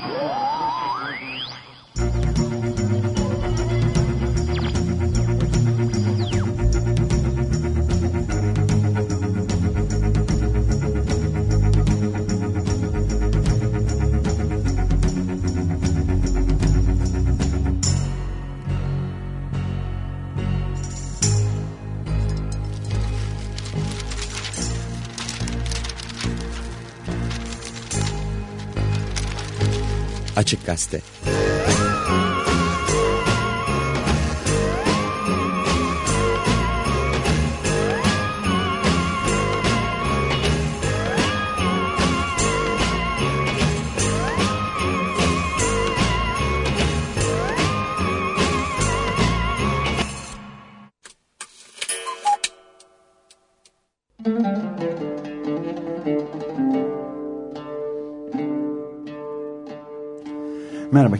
Gol! Açık Gazete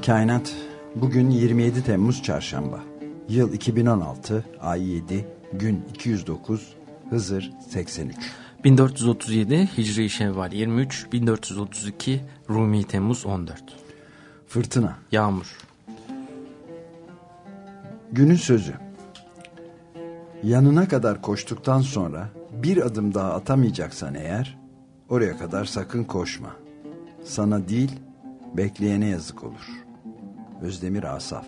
Kainat. Bugün 27 Temmuz Çarşamba. Yıl 2016, ay 7, gün 209, Hızır 83. 1437 Hicri Şevval 23, 1432 Rumi Temmuz 14. Fırtına. Yağmur. Günün sözü. Yanına kadar koştuktan sonra bir adım daha atamayacaksan eğer oraya kadar sakın koşma. Sana değil bekleyene yazık olur. Özdemir Asaf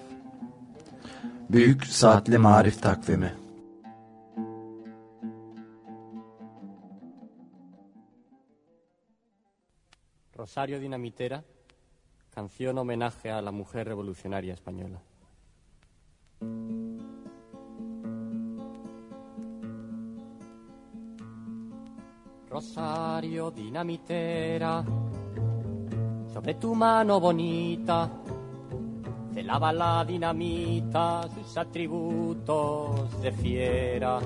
Büyük Saatli Marif Takvimi Rosario Dinamitera, canción homenaje a la mujer revolucionaria española. Rosario Dinamitera, sobre tu mano bonita, celaba la dinamita sus atributos de fiera.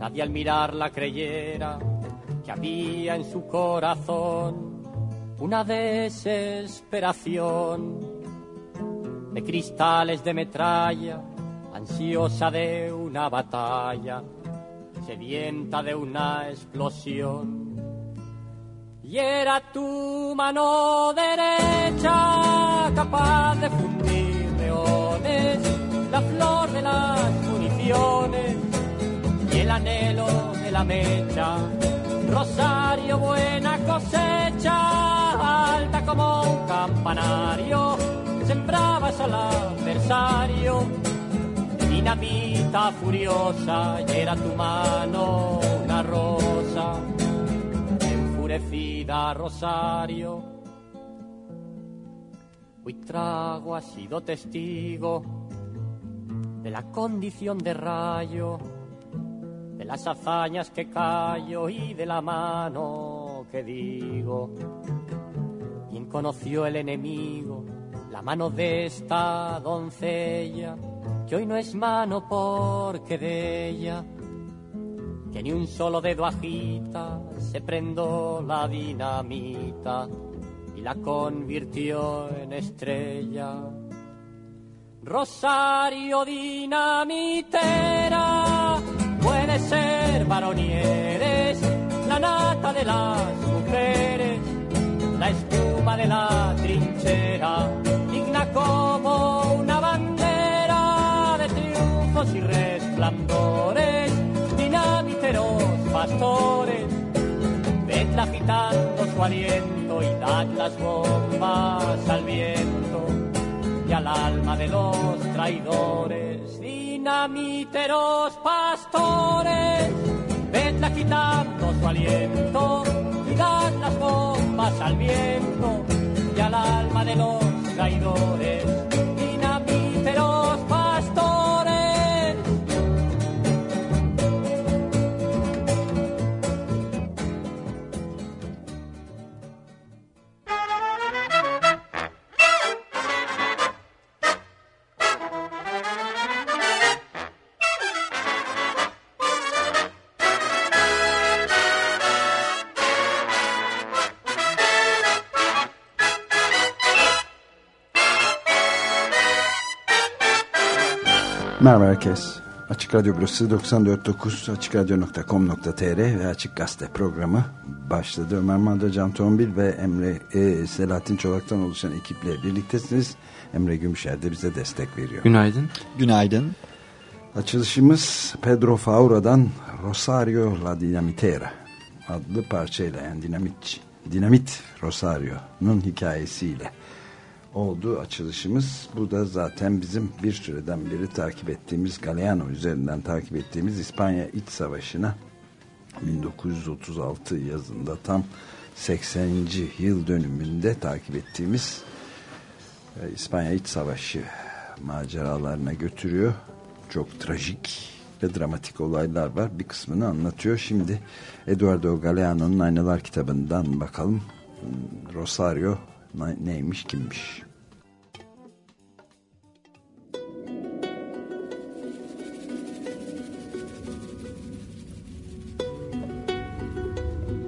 Nadie al mirarla creyera que había en su corazón una desesperación de cristales de metralla, ansiosa de una batalla, sedienta de una explosión. Y era tu mano derecha capaz de fundir leones, la flor de las municiones y el anhelo de la mecha. Rosario, buena cosecha, alta como un campanario, sembrabas al adversario. Dinamita furiosa, y era tu mano una rosa, enfurecida Rosario. Huitrago ha sido testigo de la condición de rayo de las hazañas que callo y de la mano que digo. Quien conoció el enemigo, la mano de esta doncella, que hoy no es mano porque de ella, que ni un solo dedo agita, se prendó la dinamita y la convirtió en estrella. Rosario dinamitera, puede ser varón y eres la nata de las mujeres, su aliento y dad las bombas al viento y al alma de los traidores, dinamiteros pastores, vedla quitando su aliento y dan las bombas al viento y al alma de los traidores, Açık Radyo burası 94.9 AçıkRadyo.com.tr ve Açık Gazete programı başladı. Ömer Madra, Can Tombil ve Emre e, Selahattin Çolak'tan oluşan ekiple birliktesiniz. Emre Gümüşer de bize destek veriyor. Günaydın. Günaydın. Açılışımız Pedro Faura'dan Rosario La Dinamitera adlı parçayla yani dinamit, dinamit Rosario'nun hikayesiyle oldu açılışımız. Bu da zaten bizim bir süreden beri takip ettiğimiz Galeano üzerinden takip ettiğimiz İspanya İç Savaşı'na 1936 yazında tam 80. yıl dönümünde takip ettiğimiz e, İspanya İç Savaşı maceralarına götürüyor. Çok trajik ve dramatik olaylar var. Bir kısmını anlatıyor. Şimdi Eduardo Galeano'nun Aynalar kitabından bakalım. Rosario neymiş kimmiş?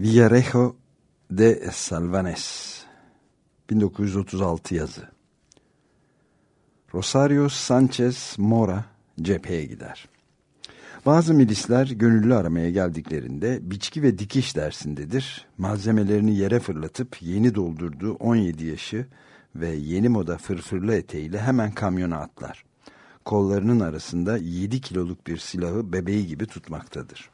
Villarejo de Salvanes 1936 yazı Rosario Sanchez Mora cepheye gider. Bazı milisler gönüllü aramaya geldiklerinde biçki ve dikiş dersindedir. Malzemelerini yere fırlatıp yeni doldurduğu 17 yaşı ve yeni moda fırfırlı eteğiyle hemen kamyona atlar. Kollarının arasında 7 kiloluk bir silahı bebeği gibi tutmaktadır.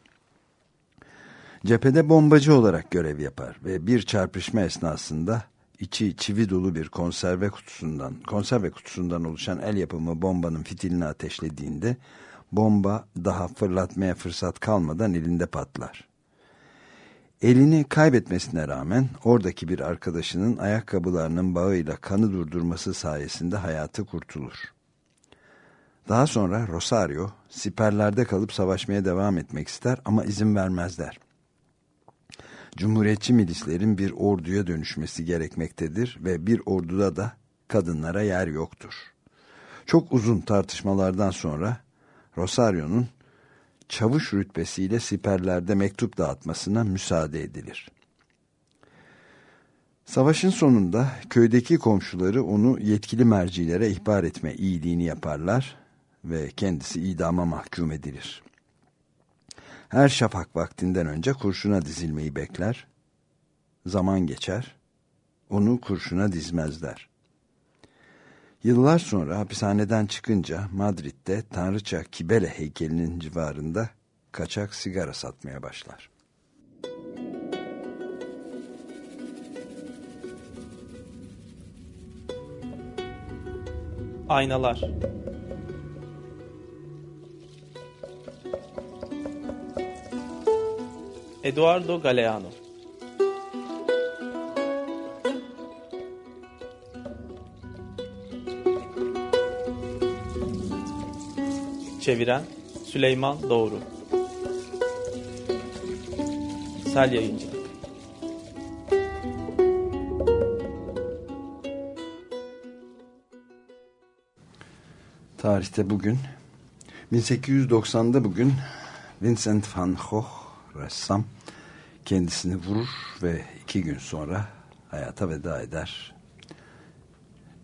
Cephede bombacı olarak görev yapar ve bir çarpışma esnasında içi çivi dolu bir konserve kutusundan konserve kutusundan oluşan el yapımı bombanın fitilini ateşlediğinde bomba daha fırlatmaya fırsat kalmadan elinde patlar. Elini kaybetmesine rağmen oradaki bir arkadaşının ayakkabılarının bağıyla kanı durdurması sayesinde hayatı kurtulur. Daha sonra Rosario siperlerde kalıp savaşmaya devam etmek ister ama izin vermezler. Cumhuriyetçi milislerin bir orduya dönüşmesi gerekmektedir ve bir orduda da kadınlara yer yoktur. Çok uzun tartışmalardan sonra Rosario'nun çavuş rütbesiyle siperlerde mektup dağıtmasına müsaade edilir. Savaşın sonunda köydeki komşuları onu yetkili mercilere ihbar etme iyiliğini yaparlar ve kendisi idama mahkum edilir. Her şafak vaktinden önce kurşuna dizilmeyi bekler. Zaman geçer. Onu kurşuna dizmezler. Yıllar sonra hapishaneden çıkınca Madrid'de Tanrıça Kibele heykelinin civarında kaçak sigara satmaya başlar. Aynalar Eduardo Galeano. Çeviren Süleyman Doğru. Sel Yayıncı Tarihte bugün 1890'da bugün Vincent van Gogh ressam kendisini vurur ve iki gün sonra hayata veda eder.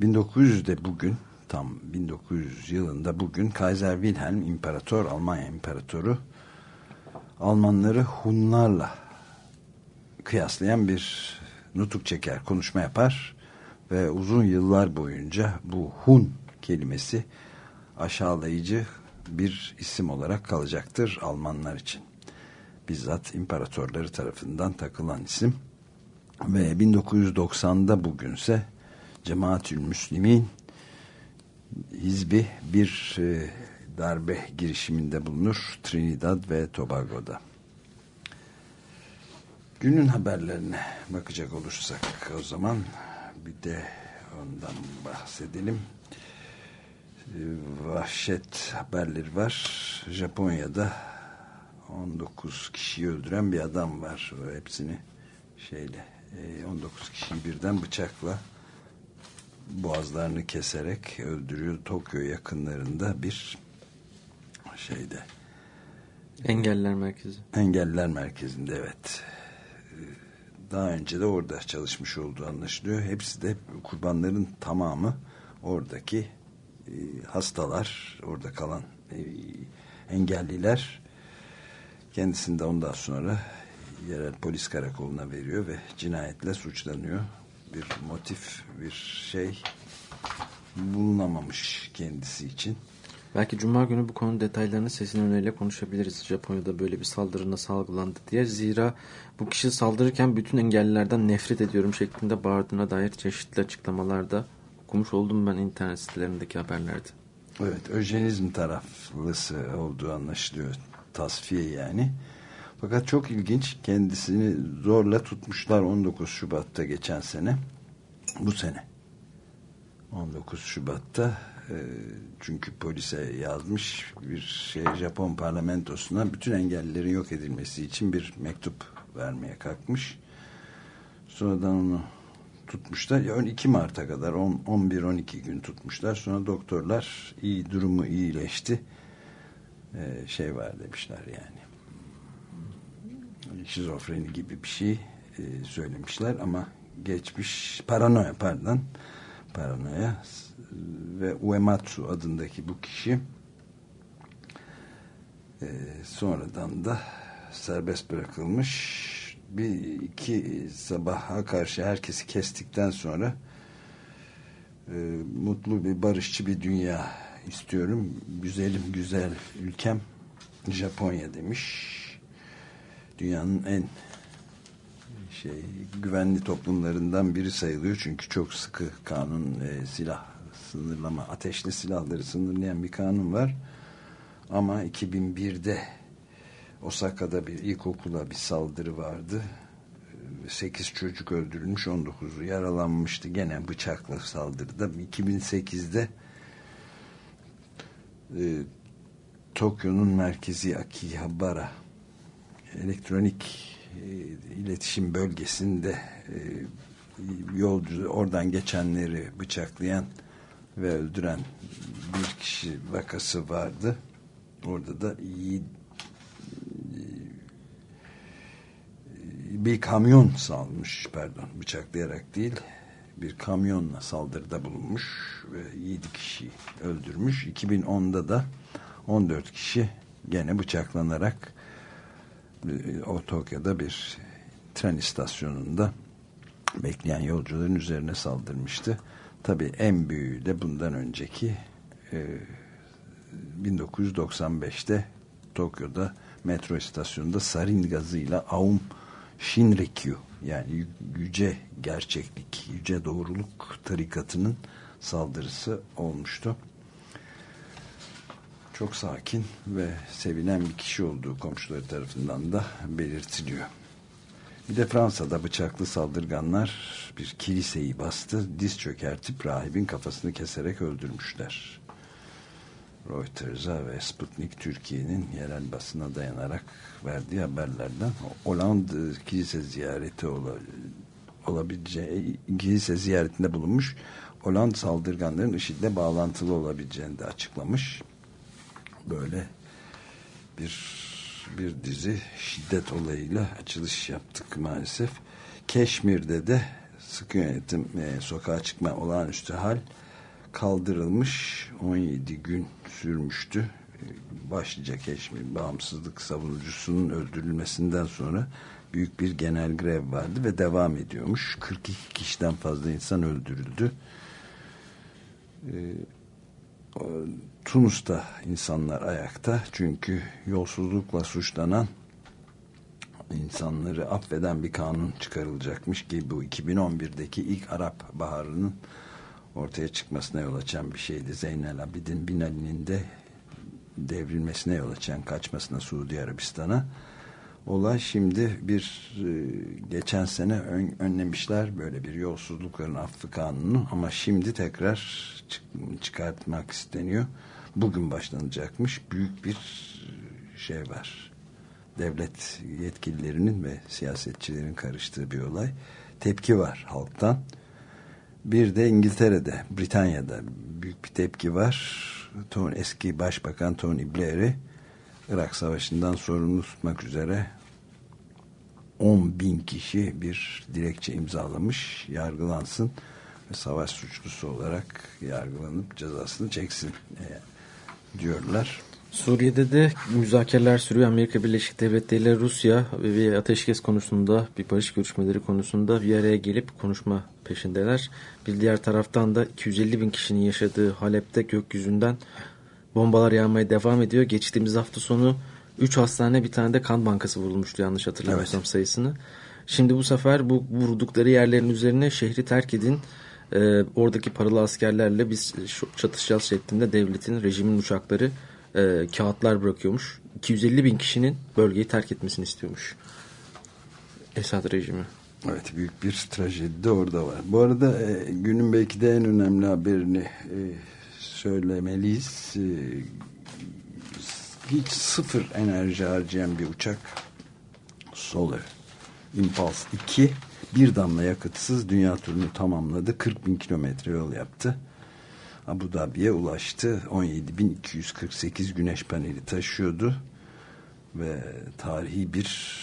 1900'de bugün tam 1900 yılında bugün Kaiser Wilhelm İmparator Almanya İmparatoru Almanları Hunlarla kıyaslayan bir nutuk çeker, konuşma yapar ve uzun yıllar boyunca bu Hun kelimesi aşağılayıcı bir isim olarak kalacaktır Almanlar için. Bizzat imparatorları tarafından takılan isim ve 1990'da bugünse Cemaatül Müslimin hizbi bir e, darbe girişiminde bulunur Trinidad ve Tobago'da. Günün haberlerine bakacak olursak o zaman bir de ondan bahsedelim. e, vahşet haberleri var. Japonya'da 19 kişiyi öldüren bir adam var. O hepsini şeyle e, 19 kişiyi birden bıçakla boğazlarını keserek öldürüyor. Tokyo yakınlarında bir şeyde Engeller Merkezi. Engeller Merkezi'nde evet. Daha önce de orada çalışmış olduğu anlaşılıyor. Hepsi de kurbanların tamamı oradaki e, hastalar, orada kalan e, engelliler. Kendisini de ondan sonra yerel polis karakoluna veriyor ve cinayetle suçlanıyor. Bir motif, bir şey bulunamamış kendisi için. Belki Cuma günü bu konu detaylarını sesin öneriyle konuşabiliriz. Japonya'da böyle bir saldırı nasıl algılandı diye. Zira bu kişi saldırırken bütün engellilerden nefret ediyorum şeklinde bağırdığına dair çeşitli açıklamalarda okumuş oldum ben internet sitelerindeki haberlerde. Evet, öjenizm taraflısı olduğu anlaşılıyor. Tasfiye yani. Fakat çok ilginç. Kendisini zorla tutmuşlar 19 Şubat'ta geçen sene. Bu sene. 19 Şubat'ta e, çünkü polise yazmış bir şey Japon parlamentosuna bütün engellilerin yok edilmesi için bir mektup vermeye kalkmış. Sonradan onu tutmuşlar. 12 Mart'a kadar 11-12 gün tutmuşlar. Sonra doktorlar iyi durumu iyileşti. Ee, şey var demişler yani. Şizofreni gibi bir şey e, söylemişler ama geçmiş paranoya pardon paranoya ve Uematsu adındaki bu kişi e, sonradan da serbest bırakılmış bir iki sabaha karşı herkesi kestikten sonra e, mutlu bir barışçı bir dünya istiyorum. Güzelim güzel ülkem Japonya demiş. Dünyanın en şey güvenli toplumlarından biri sayılıyor. Çünkü çok sıkı kanun e, silah sınırlama ateşli silahları sınırlayan bir kanun var. Ama 2001'de Osaka'da bir ilkokula bir saldırı vardı. 8 çocuk öldürülmüş, 19'u yaralanmıştı. Gene bıçakla saldırıda. 2008'de e, Tokyo'nun merkezi Akihabara elektronik e, iletişim bölgesinde e, yolcu oradan geçenleri bıçaklayan ve öldüren bir kişi vakası vardı. Orada da iyi bir kamyon salmış pardon bıçaklayarak değil bir kamyonla saldırıda bulunmuş ve 7 kişi öldürmüş. 2010'da da 14 kişi gene bıçaklanarak e, o Tokyo'da bir tren istasyonunda bekleyen yolcuların üzerine saldırmıştı. Tabi en büyüğü de bundan önceki e, 1995'te Tokyo'da metro istasyonunda sarin gazıyla Aum Shinrikyu yani yüce gerçeklik, yüce doğruluk tarikatının saldırısı olmuştu. Çok sakin ve sevilen bir kişi olduğu komşuları tarafından da belirtiliyor. Bir de Fransa'da bıçaklı saldırganlar bir kiliseyi bastı, diz çökertip rahibin kafasını keserek öldürmüşler. Reuters'a ve Sputnik Türkiye'nin yerel basına dayanarak verdiği haberlerden Hollande kilise ziyareti olabileceği kilise ziyaretinde bulunmuş Hollande saldırganların IŞİD'le bağlantılı olabileceğini de açıklamış. Böyle bir bir dizi şiddet olayıyla açılış yaptık maalesef. Keşmir'de de sıkı yönetim e, sokağa çıkma olağanüstü hal kaldırılmış 17 gün sürmüştü. Başlıca Keşmir bağımsızlık savunucusunun öldürülmesinden sonra büyük bir genel grev vardı ve devam ediyormuş. 42 kişiden fazla insan öldürüldü. Ee, Tunus'ta insanlar ayakta çünkü yolsuzlukla suçlanan insanları affeden bir kanun çıkarılacakmış ki bu 2011'deki ilk Arap Baharı'nın ortaya çıkmasına yol açan bir şeydi. Zeynel Abidin Bin Ali'nin de devrilmesine yol açan kaçmasına Suudi Arabistan'a olay şimdi bir e, geçen sene ön, önlemişler böyle bir yolsuzlukların affı kanunu ama şimdi tekrar çık, çıkartmak isteniyor. Bugün başlanacakmış. Büyük bir şey var. Devlet yetkililerinin ve siyasetçilerin karıştığı bir olay. Tepki var halktan. Bir de İngiltere'de, Britanya'da büyük bir tepki var. Tony, eski Başbakan Tony Blair'i Irak Savaşı'ndan sorumlu tutmak üzere 10 bin kişi bir dilekçe imzalamış yargılansın ve savaş suçlusu olarak yargılanıp cezasını çeksin e, diyorlar. Suriye'de de müzakereler sürüyor. Amerika Birleşik Devletleri ile Rusya ve ateşkes konusunda bir barış görüşmeleri konusunda bir araya gelip konuşma peşindeler. Bir diğer taraftan da 250 bin kişinin yaşadığı Halep'te gökyüzünden bombalar yağmaya devam ediyor. Geçtiğimiz hafta sonu 3 hastane bir tane de kan bankası vurulmuştu yanlış hatırlamıyorsam evet. sayısını. Şimdi bu sefer bu vurdukları yerlerin üzerine şehri terk edin. E, oradaki paralı askerlerle biz çatışacağız şeklinde devletin, rejimin uçakları e, kağıtlar bırakıyormuş. 250 bin kişinin bölgeyi terk etmesini istiyormuş. Esad rejimi. Evet büyük bir trajedi de orada var. Bu arada e, günün belki de en önemli haberini e, söylemeliyiz. E, hiç sıfır enerji harcayan bir uçak Solar Impulse 2 bir damla yakıtsız dünya turunu tamamladı. 40 bin kilometre yol yaptı. Abu Dhabi'ye ulaştı. 17.248 güneş paneli taşıyordu. Ve tarihi bir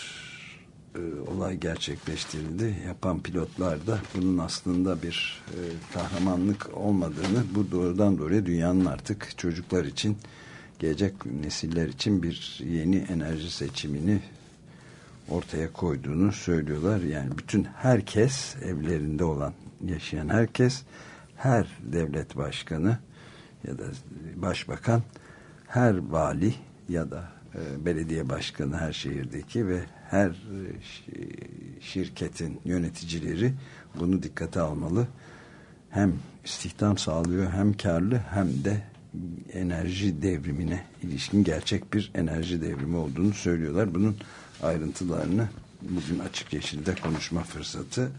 e, olay gerçekleştirildi. Yapan pilotlar da bunun aslında bir e, kahramanlık olmadığını bu doğrudan doğruya dünyanın artık çocuklar için gelecek nesiller için bir yeni enerji seçimini ortaya koyduğunu söylüyorlar. Yani bütün herkes evlerinde olan yaşayan herkes her devlet başkanı ya da başbakan her vali ya da e, belediye başkanı her şehirdeki ve her e, şirketin yöneticileri bunu dikkate almalı. Hem istihdam sağlıyor hem karlı hem de enerji devrimine ilişkin gerçek bir enerji devrimi olduğunu söylüyorlar. Bunun ayrıntılarını bugün açık yeşilde konuşma fırsatı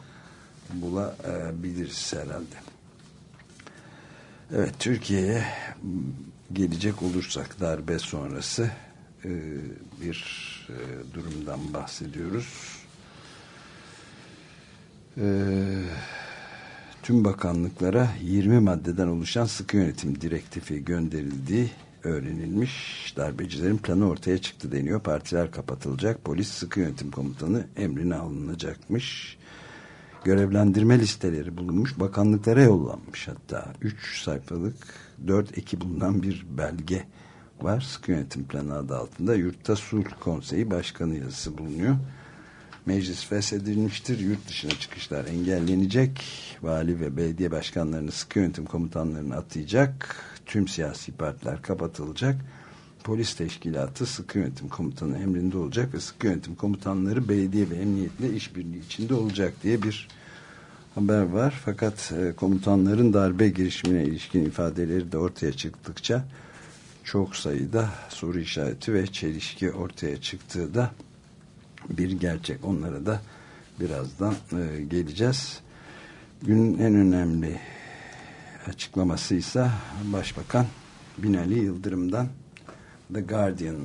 bulabiliriz herhalde. Evet Türkiye'ye gelecek olursak darbe sonrası e, bir e, durumdan bahsediyoruz. Eee tüm bakanlıklara 20 maddeden oluşan sıkı yönetim direktifi gönderildiği öğrenilmiş. Darbecilerin planı ortaya çıktı deniyor. Partiler kapatılacak. Polis sıkı yönetim komutanı emrine alınacakmış. Görevlendirme listeleri bulunmuş. Bakanlıklara yollanmış hatta. 3 sayfalık 4 eki bulunan bir belge var. Sıkı yönetim planı adı altında. Yurtta Sulh Konseyi Başkanı yazısı bulunuyor. Meclis feshedilmiştir. Yurt dışına çıkışlar engellenecek. Vali ve belediye başkanlarını sıkı yönetim komutanlarını atayacak. Tüm siyasi partiler kapatılacak. Polis teşkilatı sıkı yönetim komutanı emrinde olacak ve sıkı yönetim komutanları belediye ve emniyetle işbirliği içinde olacak diye bir haber var. Fakat e, komutanların darbe girişimine ilişkin ifadeleri de ortaya çıktıkça çok sayıda soru işareti ve çelişki ortaya çıktığı da bir gerçek. Onlara da birazdan e, geleceğiz. Günün en önemli açıklaması ise Başbakan Binali Yıldırım'dan The Guardian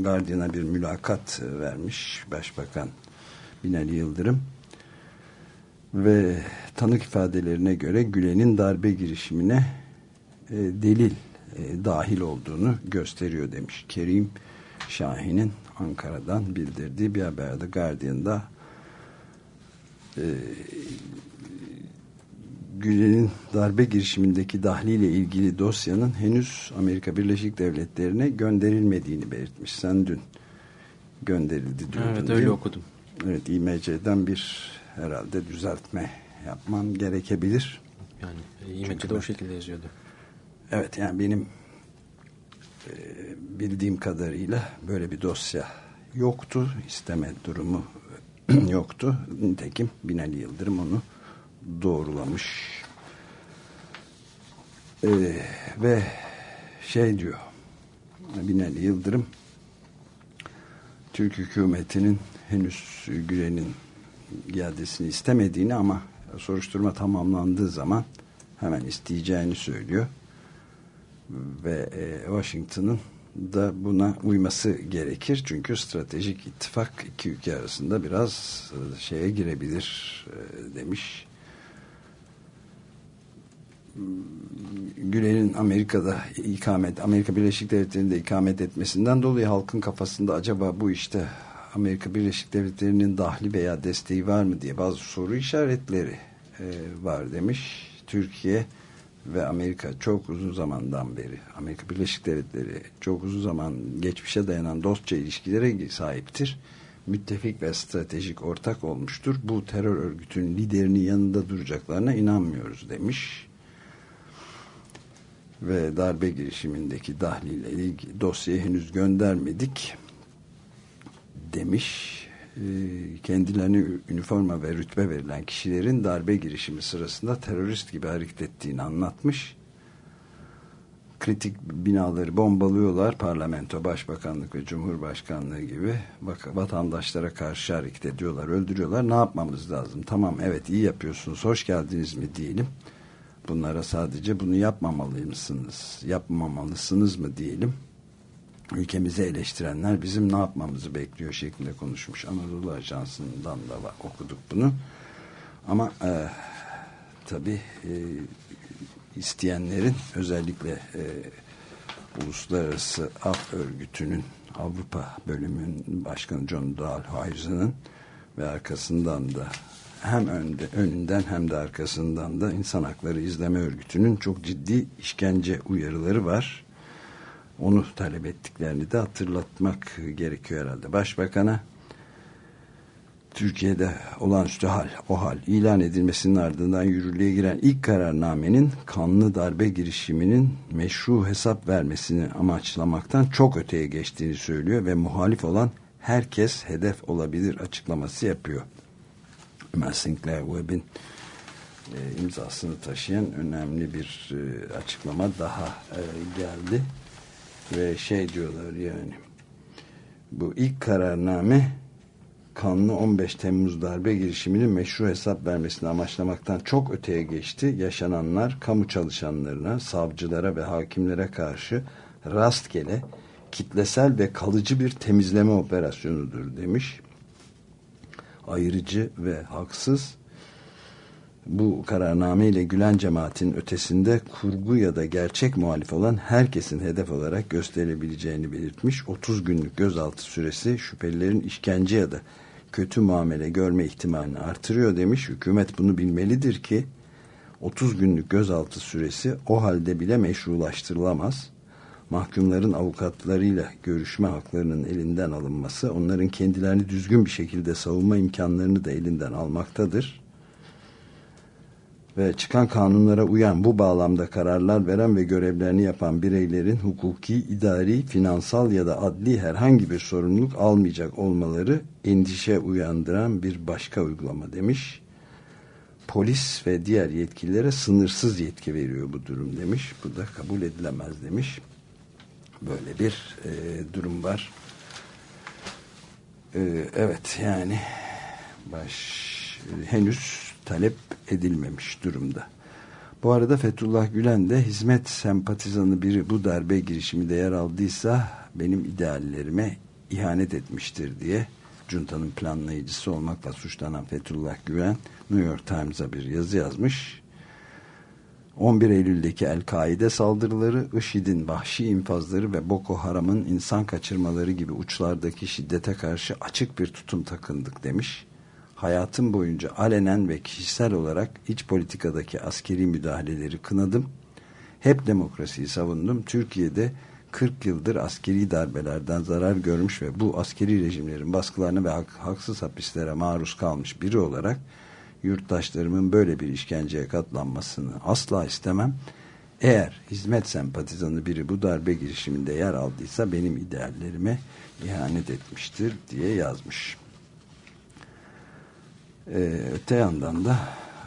Guardian'a bir mülakat vermiş Başbakan Binali Yıldırım ve tanık ifadelerine göre Gülen'in darbe girişimine e, delil e, dahil olduğunu gösteriyor demiş. Kerim Şahin'in Ankara'dan bildirdiği bir haberde Guardian'da e, Gülen'in darbe girişimindeki dahliyle ilgili dosyanın henüz Amerika Birleşik Devletleri'ne gönderilmediğini belirtmiş. Sen dün gönderildi diyordun. Evet öyle okudum. Evet İMC'den bir herhalde düzeltme yapman gerekebilir. Yani İMC'de o şekilde yazıyordu. Evet yani benim e, bildiğim kadarıyla böyle bir dosya yoktu. isteme durumu yoktu. Nitekim Binali Yıldırım onu doğrulamış. Ee, ve şey diyor Binali Yıldırım Türk hükümetinin henüz Gülen'in iadesini istemediğini ama soruşturma tamamlandığı zaman hemen isteyeceğini söylüyor. Ve e, Washington'ın da buna uyması gerekir. Çünkü stratejik ittifak iki ülke arasında biraz e, şeye girebilir e, demiş. Gülen'in Amerika'da ikamet, Amerika Birleşik Devletleri'nde ikamet etmesinden dolayı halkın kafasında acaba bu işte Amerika Birleşik Devletleri'nin dahli veya desteği var mı diye bazı soru işaretleri e, var demiş. Türkiye ve Amerika çok uzun zamandan beri Amerika Birleşik Devletleri çok uzun zaman geçmişe dayanan dostça ilişkilere sahiptir. Müttefik ve stratejik ortak olmuştur. Bu terör örgütünün liderinin yanında duracaklarına inanmıyoruz demiş. Ve darbe girişimindeki dahliyle dosyayı henüz göndermedik demiş. Ee, kendilerine üniforma ve rütbe verilen kişilerin darbe girişimi sırasında terörist gibi hareket ettiğini anlatmış. Kritik binaları bombalıyorlar. Parlamento, Başbakanlık ve Cumhurbaşkanlığı gibi vatandaşlara karşı hareket ediyorlar, öldürüyorlar. Ne yapmamız lazım? Tamam evet iyi yapıyorsunuz, hoş geldiniz mi diyelim. Bunlara sadece bunu yapmamalısınız, yapmamalısınız mı diyelim ülkemizi eleştirenler bizim ne yapmamızı bekliyor şeklinde konuşmuş. Anadolu Ajansı'ndan da var, okuduk bunu. Ama e, tabii e, isteyenlerin özellikle e, Uluslararası Af Örgütü'nün Avrupa bölümünün başkanı John Dahlhausen'ın ve arkasından da hem önde, önünden hem de arkasından da insan hakları izleme örgütünün çok ciddi işkence uyarıları var onu talep ettiklerini de hatırlatmak gerekiyor herhalde. Başbakan'a Türkiye'de olağanüstü hal, o hal ilan edilmesinin ardından yürürlüğe giren ilk kararnamenin kanlı darbe girişiminin meşru hesap vermesini amaçlamaktan çok öteye geçtiğini söylüyor ve muhalif olan herkes hedef olabilir açıklaması yapıyor. Ömer Sinclair Webb'in e, imzasını taşıyan önemli bir e, açıklama daha e, geldi ve şey diyorlar yani bu ilk kararname kanlı 15 Temmuz darbe girişiminin meşru hesap vermesini amaçlamaktan çok öteye geçti. Yaşananlar kamu çalışanlarına, savcılara ve hakimlere karşı rastgele kitlesel ve kalıcı bir temizleme operasyonudur demiş. Ayırıcı ve haksız bu kararname ile Gülen cemaatin ötesinde kurgu ya da gerçek muhalif olan herkesin hedef olarak gösterilebileceğini belirtmiş. 30 günlük gözaltı süresi şüphelilerin işkence ya da kötü muamele görme ihtimalini artırıyor demiş. Hükümet bunu bilmelidir ki 30 günlük gözaltı süresi o halde bile meşrulaştırılamaz. Mahkumların avukatlarıyla görüşme haklarının elinden alınması onların kendilerini düzgün bir şekilde savunma imkanlarını da elinden almaktadır ve çıkan kanunlara uyan bu bağlamda kararlar veren ve görevlerini yapan bireylerin hukuki, idari, finansal ya da adli herhangi bir sorumluluk almayacak olmaları endişe uyandıran bir başka uygulama demiş. Polis ve diğer yetkililere sınırsız yetki veriyor bu durum demiş. Bu da kabul edilemez demiş. Böyle bir e, durum var. E, evet yani baş e, henüz talep edilmemiş durumda. Bu arada Fethullah Gülen de hizmet sempatizanı biri bu darbe girişiminde yer aldıysa benim ideallerime ihanet etmiştir diye Cunta'nın planlayıcısı olmakla suçlanan Fethullah Gülen New York Times'a bir yazı yazmış. 11 Eylül'deki El-Kaide saldırıları, IŞİD'in vahşi infazları ve Boko Haram'ın insan kaçırmaları gibi uçlardaki şiddete karşı açık bir tutum takındık demiş hayatım boyunca alenen ve kişisel olarak iç politikadaki askeri müdahaleleri kınadım. Hep demokrasiyi savundum. Türkiye'de 40 yıldır askeri darbelerden zarar görmüş ve bu askeri rejimlerin baskılarına ve hak, haksız hapislere maruz kalmış biri olarak yurttaşlarımın böyle bir işkenceye katlanmasını asla istemem. Eğer hizmet sempatizanı biri bu darbe girişiminde yer aldıysa benim ideallerime ihanet etmiştir diye yazmış. Ee, öte yandan da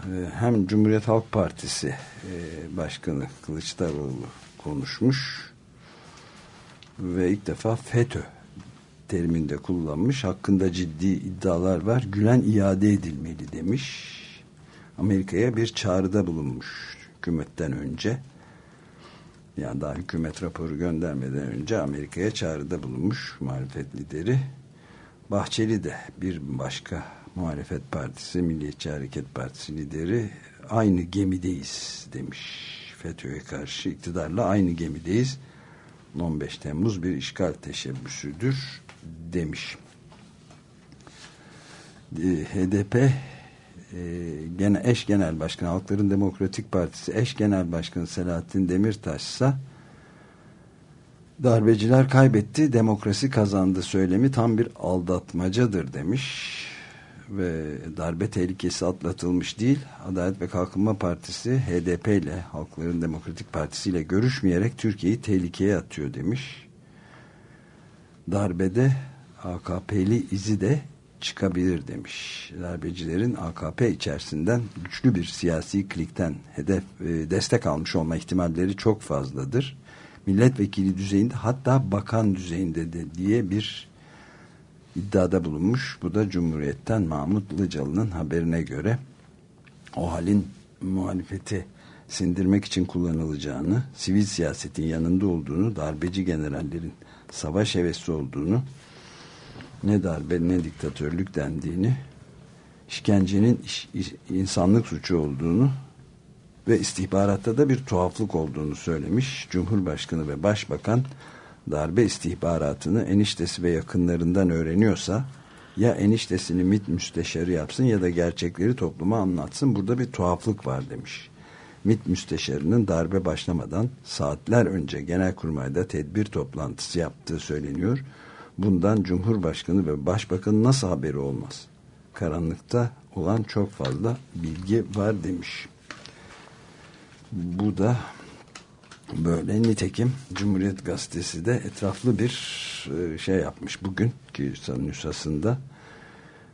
e, hem Cumhuriyet Halk Partisi e, Başkanı Kılıçdaroğlu konuşmuş ve ilk defa FETÖ teriminde kullanmış. Hakkında ciddi iddialar var. Gülen iade edilmeli demiş. Amerika'ya bir çağrıda bulunmuş hükümetten önce. Yani daha hükümet raporu göndermeden önce Amerika'ya çağrıda bulunmuş muhalefet lideri. Bahçeli de bir başka muhalefet partisi, Milliyetçi Hareket Partisi lideri aynı gemideyiz demiş. FETÖ'ye karşı iktidarla aynı gemideyiz. 15 Temmuz bir işgal teşebbüsüdür demiş. Ee, HDP e, gene eş genel başkanı Halkların Demokratik Partisi eş genel başkanı Selahattin Demirtaş ise darbeciler kaybetti demokrasi kazandı söylemi tam bir aldatmacadır demiş ve darbe tehlikesi atlatılmış değil. Adalet ve Kalkınma Partisi HDP ile Halkların Demokratik Partisi ile görüşmeyerek Türkiye'yi tehlikeye atıyor demiş. Darbede AKP'li izi de çıkabilir demiş. Darbecilerin AKP içerisinden güçlü bir siyasi klikten hedef e, destek almış olma ihtimalleri çok fazladır. Milletvekili düzeyinde hatta bakan düzeyinde de diye bir iddiada bulunmuş. Bu da Cumhuriyet'ten Mahmut Ilıcalı'nın haberine göre o halin muhalefeti sindirmek için kullanılacağını, sivil siyasetin yanında olduğunu, darbeci generallerin savaş hevesi olduğunu, ne darbe ne diktatörlük dendiğini, işkencenin iş, iş, insanlık suçu olduğunu ve istihbaratta da bir tuhaflık olduğunu söylemiş. Cumhurbaşkanı ve Başbakan darbe istihbaratını eniştesi ve yakınlarından öğreniyorsa ya eniştesini MİT müsteşarı yapsın ya da gerçekleri topluma anlatsın. Burada bir tuhaflık var demiş. MİT müsteşarının darbe başlamadan saatler önce genelkurmayda tedbir toplantısı yaptığı söyleniyor. Bundan Cumhurbaşkanı ve Başbakanın nasıl haberi olmaz? Karanlıkta olan çok fazla bilgi var demiş. Bu da böyle nitekim Cumhuriyet Gazetesi de etraflı bir e, şey yapmış bugün ki nüshasında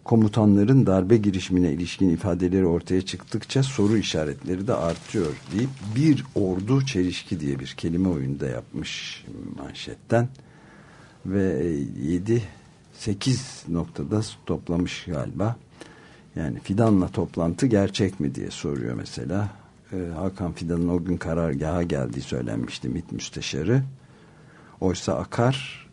komutanların darbe girişimine ilişkin ifadeleri ortaya çıktıkça soru işaretleri de artıyor deyip bir ordu çelişki diye bir kelime oyunda yapmış manşetten ve 7 8 noktada toplamış galiba yani Fidan'la toplantı gerçek mi diye soruyor mesela e, Hakan Fidan'ın o gün karargaha geldiği söylenmişti MİT müsteşarı. Oysa Akar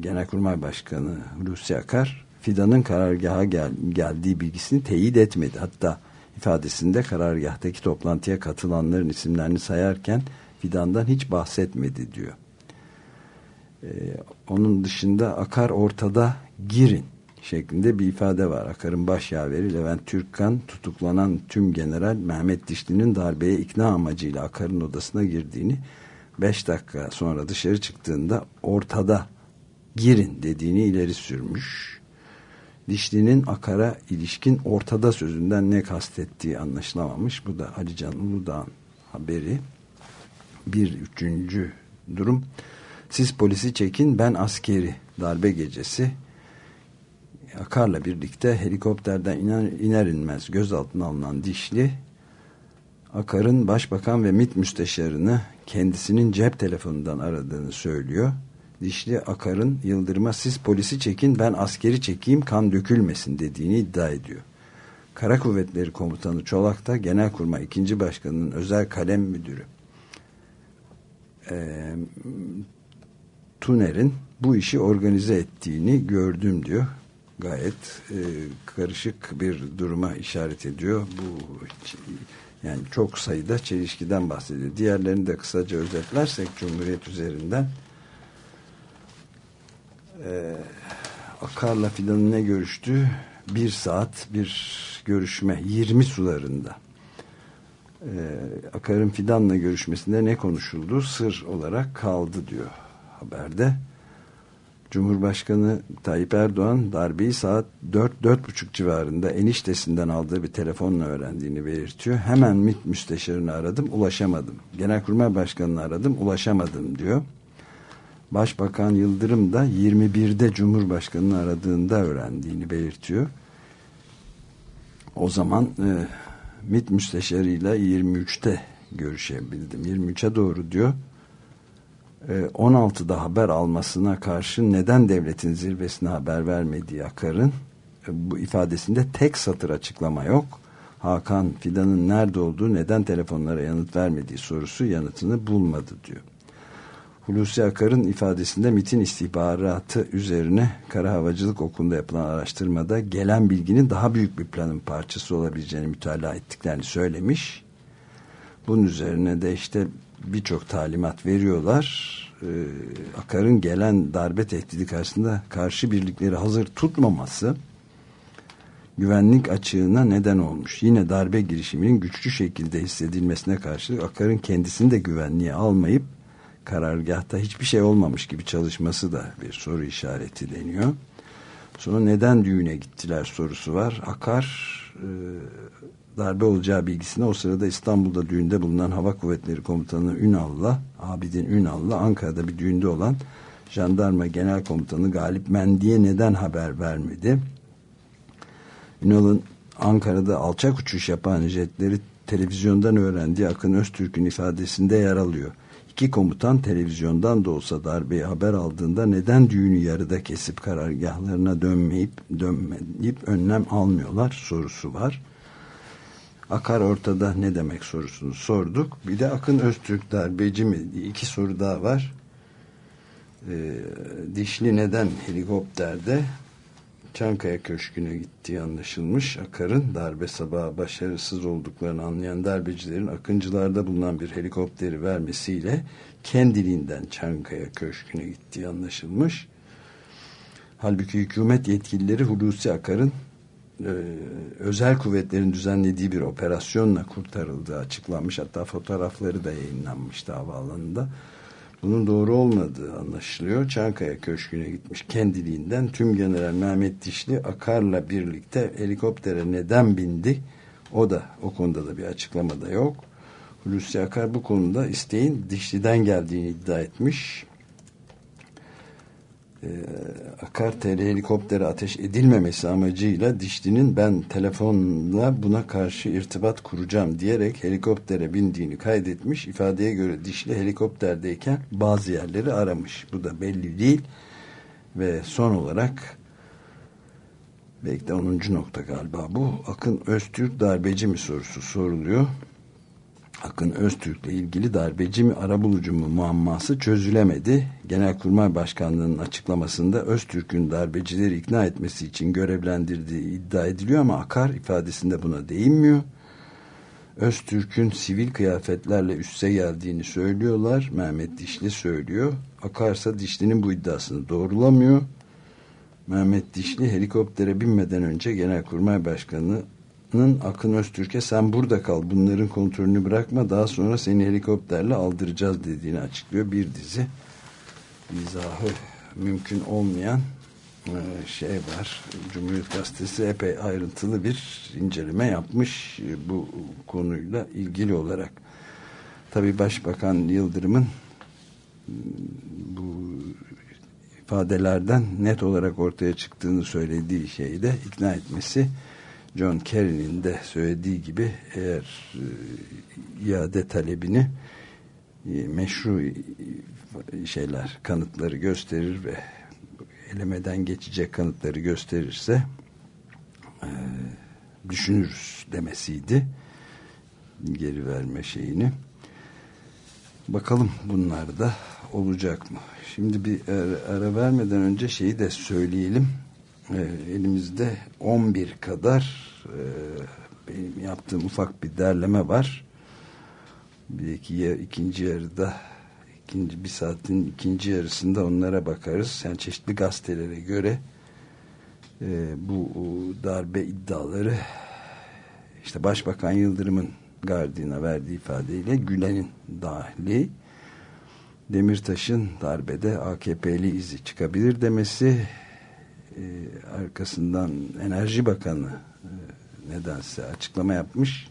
Genelkurmay Başkanı Hulusi Akar Fidan'ın karargaha gel, geldiği bilgisini teyit etmedi. Hatta ifadesinde karargahtaki toplantıya katılanların isimlerini sayarken Fidan'dan hiç bahsetmedi diyor. Ee, onun dışında Akar ortada girin şeklinde bir ifade var. Akar'ın başyaveri Levent Türkkan tutuklanan tüm general Mehmet Dişli'nin darbeye ikna amacıyla Akar'ın odasına girdiğini 5 dakika sonra dışarı çıktığında ortada girin dediğini ileri sürmüş. Dişli'nin Akar'a ilişkin ortada sözünden ne kastettiği anlaşılamamış. Bu da Ali Can Uludağ'ın haberi. Bir üçüncü durum. Siz polisi çekin ben askeri darbe gecesi Akar'la birlikte helikopterden iner, iner inmez gözaltına alınan Dişli Akar'ın başbakan ve MİT müsteşarını kendisinin cep telefonundan aradığını söylüyor. Dişli Akar'ın Yıldırım'a siz polisi çekin ben askeri çekeyim kan dökülmesin dediğini iddia ediyor. Kara Kuvvetleri Komutanı Çolak da Genelkurmay 2. Başkanı'nın özel kalem müdürü e, Tuner'in bu işi organize ettiğini gördüm diyor gayet e, karışık bir duruma işaret ediyor. Bu yani çok sayıda çelişkiden bahsediyor. Diğerlerini de kısaca özetlersek Cumhuriyet üzerinden e, Akar'la Fidan'ın ne görüştü? Bir saat bir görüşme 20 sularında. E, Akar'ın Fidan'la görüşmesinde ne konuşuldu? Sır olarak kaldı diyor haberde. Cumhurbaşkanı Tayyip Erdoğan darbeyi saat 4-4.30 civarında eniştesinden aldığı bir telefonla öğrendiğini belirtiyor. Hemen MİT müsteşarını aradım, ulaşamadım. Genelkurmay Başkanı'nı aradım, ulaşamadım diyor. Başbakan Yıldırım da 21'de Cumhurbaşkanı'nı aradığında öğrendiğini belirtiyor. O zaman e, MİT müsteşarıyla 23'te görüşebildim. 23'e doğru diyor 16'da haber almasına karşı neden devletin zirvesine haber vermediği Akar'ın e, bu ifadesinde tek satır açıklama yok. Hakan Fidan'ın nerede olduğu neden telefonlara yanıt vermediği sorusu yanıtını bulmadı diyor. Hulusi Akar'ın ifadesinde MIT'in istihbaratı üzerine Kara Havacılık Okulu'nda yapılan araştırmada gelen bilginin daha büyük bir planın parçası olabileceğini mütalaa ettiklerini söylemiş. Bunun üzerine de işte birçok talimat veriyorlar. Ee, Akar'ın gelen darbe tehdidi karşısında karşı birlikleri hazır tutmaması güvenlik açığına neden olmuş. Yine darbe girişiminin güçlü şekilde hissedilmesine karşı Akar'ın kendisini de güvenliğe almayıp karargahta hiçbir şey olmamış gibi çalışması da bir soru işareti deniyor. Sonra neden düğüne gittiler sorusu var. Akar e, darbe olacağı bilgisine o sırada İstanbul'da düğünde bulunan Hava Kuvvetleri Komutanı Ünal'la Abidin Ünal'la Ankara'da bir düğünde olan Jandarma Genel Komutanı Galip Mendi'ye neden haber vermedi? Ünal'ın Ankara'da alçak uçuş yapan jetleri televizyondan öğrendiği Akın Öztürk'ün ifadesinde yer alıyor. İki komutan televizyondan da olsa darbeyi haber aldığında neden düğünü yarıda kesip karargahlarına dönmeyip dönmeyip önlem almıyorlar sorusu var. Akar ortada ne demek sorusunu sorduk. Bir de Akın Öztürk darbeci mi? İki soru daha var. Ee, dişli neden helikopterde Çankaya Köşkü'ne gittiği anlaşılmış. Akar'ın darbe sabahı başarısız olduklarını anlayan darbecilerin Akıncılar'da bulunan bir helikopteri vermesiyle kendiliğinden Çankaya Köşkü'ne gittiği anlaşılmış. Halbuki hükümet yetkilileri Hulusi Akar'ın e, özel kuvvetlerin düzenlediği bir operasyonla kurtarıldığı açıklanmış. Hatta fotoğrafları da yayınlanmıştı havaalanında. Bunun doğru olmadığı anlaşılıyor. Çankaya Köşkü'ne gitmiş kendiliğinden. Tüm General Mehmet Dişli Akar'la birlikte helikoptere neden bindi? O da o konuda da bir açıklama da yok. Hulusi Akar bu konuda isteğin Dişli'den geldiğini iddia etmiş e, Akar TL helikoptere ateş edilmemesi amacıyla Dişli'nin ben telefonla buna karşı irtibat kuracağım diyerek helikoptere bindiğini kaydetmiş. İfadeye göre Dişli helikopterdeyken bazı yerleri aramış. Bu da belli değil. Ve son olarak belki de 10. nokta galiba bu. Akın Öztürk darbeci mi sorusu soruluyor. Akın Öztürk'le ilgili darbeci mi arabulucu mu muamması çözülemedi. Genelkurmay Başkanlığı'nın açıklamasında Öztürk'ün darbecileri ikna etmesi için görevlendirdiği iddia ediliyor ama Akar ifadesinde buna değinmiyor. Öztürk'ün sivil kıyafetlerle üste geldiğini söylüyorlar. Mehmet Dişli söylüyor. Akarsa Dişli'nin bu iddiasını doğrulamıyor. Mehmet Dişli helikoptere binmeden önce Genelkurmay Başkanı Nın Akın Öztürk'e sen burada kal bunların kontrolünü bırakma daha sonra seni helikopterle aldıracağız dediğini açıklıyor. Bir dizi izahı mümkün olmayan e, şey var. Cumhuriyet Gazetesi epey ayrıntılı bir inceleme yapmış bu konuyla ilgili olarak. Tabi Başbakan Yıldırım'ın bu ifadelerden net olarak ortaya çıktığını söylediği şeyi de ikna etmesi John Kerry'nin de söylediği gibi eğer e, iade talebini e, meşru e, şeyler kanıtları gösterir ve elemeden geçecek kanıtları gösterirse e, düşünürüz demesiydi geri verme şeyini. Bakalım bunlar da olacak mı? Şimdi bir ara, vermeden önce şeyi de söyleyelim elimizde 11 kadar e, benim yaptığım ufak bir derleme var. Bir iki, ikinci yarıda ikinci bir saatin ikinci yarısında onlara bakarız. Yani çeşitli gazetelere göre e, bu darbe iddiaları işte Başbakan Yıldırım'ın Guardian'a verdiği ifadeyle Gülen'in dahili Demirtaş'ın darbede AKP'li izi çıkabilir demesi e, arkasından Enerji Bakanı e, nedense açıklama yapmış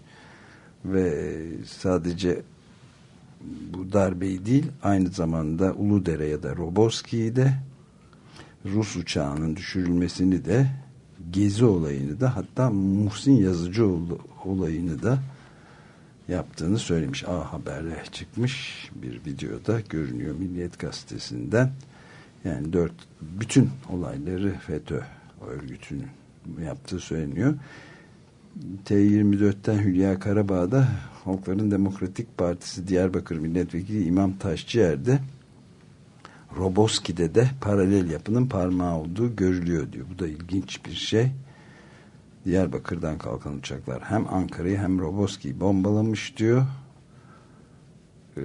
ve sadece bu darbeyi değil aynı zamanda Uludere ya da Roboski'yi de Rus uçağının düşürülmesini de Gezi olayını da hatta Muhsin Yazıcı olayını da yaptığını söylemiş. A Haber'e çıkmış bir videoda görünüyor Milliyet Gazetesi'nden. Yani dört bütün olayları FETÖ örgütünün yaptığı söyleniyor. T24'ten Hülya Karabağ'da Halkların Demokratik Partisi Diyarbakır Milletvekili İmam Taşçıer'de Roboski'de de paralel yapının parmağı olduğu görülüyor diyor. Bu da ilginç bir şey. Diyarbakır'dan kalkan uçaklar hem Ankara'yı hem Roboski'yi bombalamış diyor. Ee,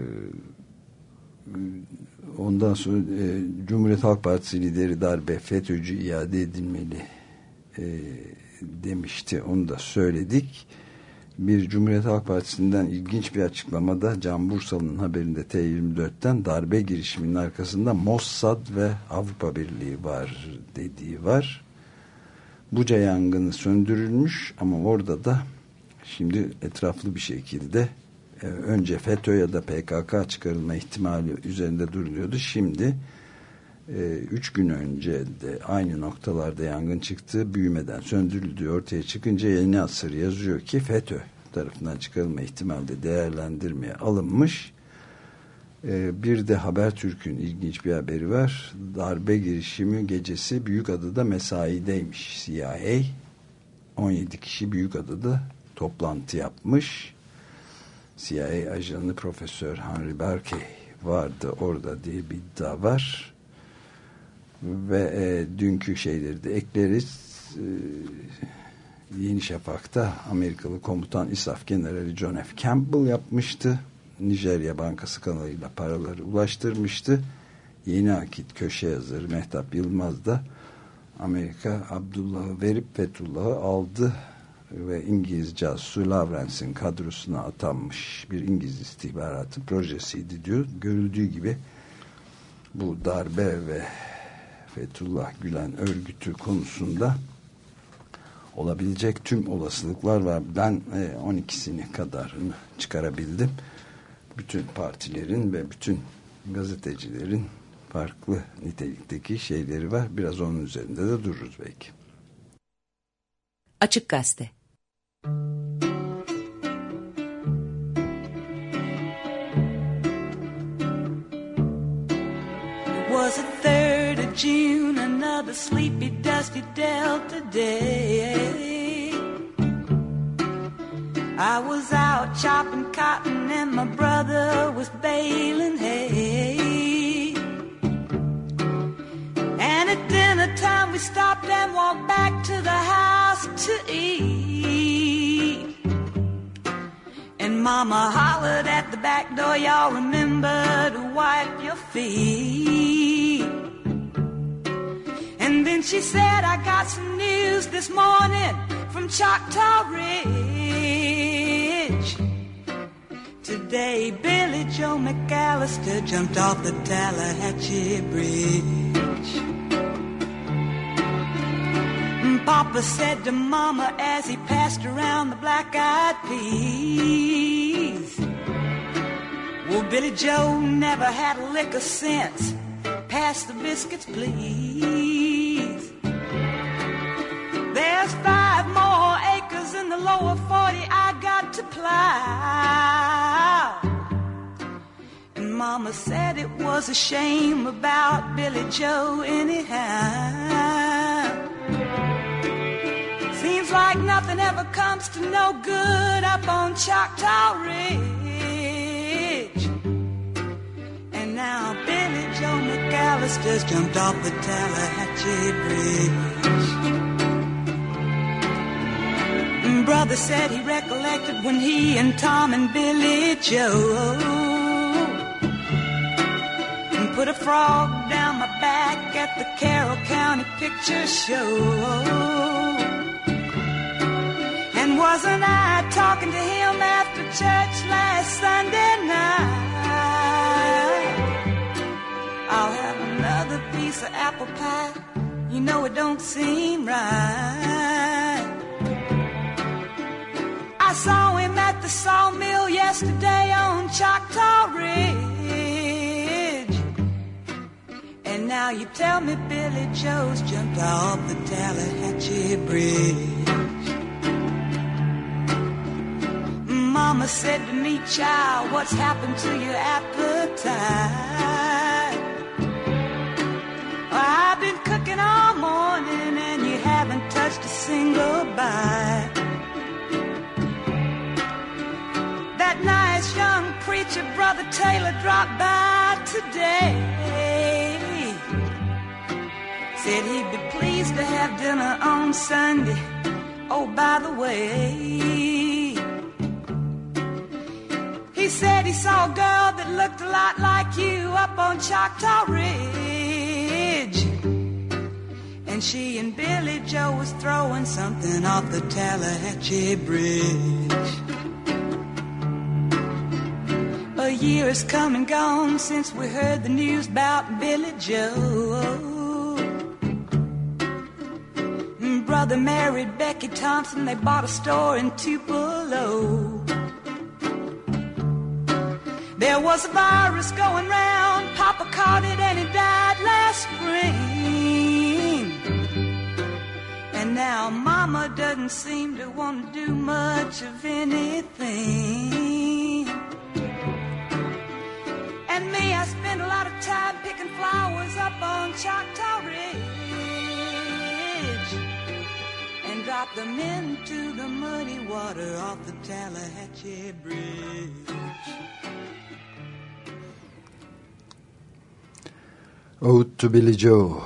ondan sonra e, Cumhuriyet Halk Partisi lideri darbe FETÖ'cü iade edilmeli e, demişti. Onu da söyledik. Bir Cumhuriyet Halk Partisi'nden ilginç bir açıklamada Can Bursalı'nın haberinde T24'ten darbe girişiminin arkasında Mossad ve Avrupa Birliği var dediği var. Buca yangını söndürülmüş ama orada da şimdi etraflı bir şekilde önce FETÖ ya da PKK çıkarılma ihtimali üzerinde duruluyordu. Şimdi e, üç gün önce de aynı noktalarda yangın çıktı. Büyümeden söndürüldüğü ortaya çıkınca yeni asır yazıyor ki FETÖ tarafından çıkarılma ihtimali de değerlendirmeye alınmış. E, bir de Habertürk'ün ilginç bir haberi var. Darbe girişimi gecesi Büyükada'da mesaideymiş CIA. 17 kişi Büyükada'da toplantı yapmış. CIA ajanı Profesör Henry Berkey vardı orada diye bir iddia var ve e, dünkü şeyleri de ekleriz. E, Yeni Şafak'ta Amerikalı komutan İSAF Generali John F. Campbell yapmıştı. Nijerya Bankası kanalıyla paraları ulaştırmıştı. Yeni Akit köşe yazarı Mehtap Yılmaz da Amerika Abdullah'ı verip Fethullah'ı aldı ve İngiliz casusu Lawrence'in kadrosuna atanmış bir İngiliz istihbaratı projesiydi diyor. Görüldüğü gibi bu darbe ve Fethullah Gülen örgütü konusunda olabilecek tüm olasılıklar var. Ben 12'sini e, kadarını çıkarabildim. Bütün partilerin ve bütün gazetecilerin farklı nitelikteki şeyleri var. Biraz onun üzerinde de dururuz belki. Açık Gazete It was it third of June, another sleepy, dusty Delta day. I was out chopping cotton and my brother was baling hay. And at dinner time we stopped and walked back to the house to eat. Mama hollered at the back door, y'all remember to wipe your feet. And then she said, I got some news this morning from Choctaw Ridge. Today, Billy Joe McAllister jumped off the Tallahatchie Bridge. Papa said to Mama as he passed around the black-eyed peas. Well, Billy Joe never had a lick of sense. Pass the biscuits, please. There's five more acres in the lower 40 I got to plow. And Mama said it was a shame about Billy Joe anyhow. Seems like nothing ever comes to no good up on Choctaw Ridge. And now Billy Joe McAllister's jumped off the Tallahatchie Bridge. And Brother said he recollected when he and Tom and Billy Joe put a frog down my back at the Carroll County Picture Show. Wasn't I talking to him after church last Sunday night? I'll have another piece of apple pie. You know it don't seem right. I saw him at the sawmill yesterday on Choctaw Ridge. And now you tell me Billy Joe's jumped off the Tallahatchie Bridge. Mama said to me, child, what's happened to your appetite? I've been cooking all morning and you haven't touched a single bite. That nice young preacher, Brother Taylor, dropped by today. Said he'd be pleased to have dinner on Sunday. Oh, by the way, he said he saw a girl that looked a lot like you up on Choctaw Ridge. And she and Billy Joe was throwing something off the Tallahatchie Bridge. A year has come and gone since we heard the news about Billy Joe. Brother married Becky Thompson, they bought a store in Tupelo. There was a virus going round, Papa caught it and he died last spring. And now Mama doesn't seem to want to do much of anything. And me, I spend a lot of time picking flowers up on Choctaw Ridge and drop them into the muddy water off the Tallahatchie Bridge. Ode to Billy Joe,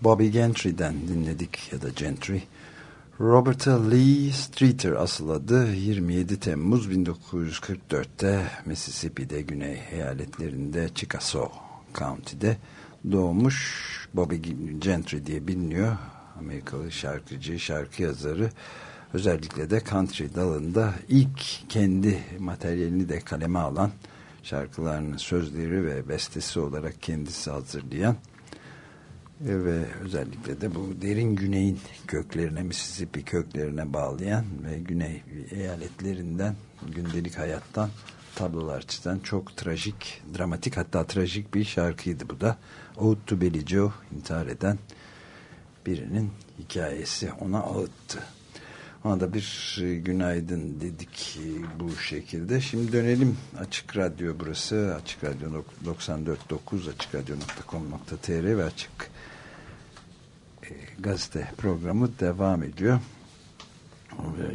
Bobby Gentry'den dinledik ya da Gentry. Roberta Lee Streeter asıl adı 27 Temmuz 1944'te Mississippi'de güney eyaletlerinde Chickasaw County'de doğmuş Bobby Gentry diye biliniyor. Amerikalı şarkıcı, şarkı yazarı özellikle de country dalında ilk kendi materyalini de kaleme alan şarkılarının sözleri ve bestesi olarak kendisi hazırlayan ve özellikle de bu derin güneyin köklerine Mississippi köklerine bağlayan ve güney eyaletlerinden gündelik hayattan tablolar çizen çok trajik, dramatik hatta trajik bir şarkıydı bu da. To Billy Joe intihar eden birinin hikayesi ona ağıttı. Ona da bir günaydın dedik bu şekilde. Şimdi dönelim Açık Radyo burası. Açık Radyo 94.9 açıkradyo.com.tr ve Açık Gazete programı devam ediyor.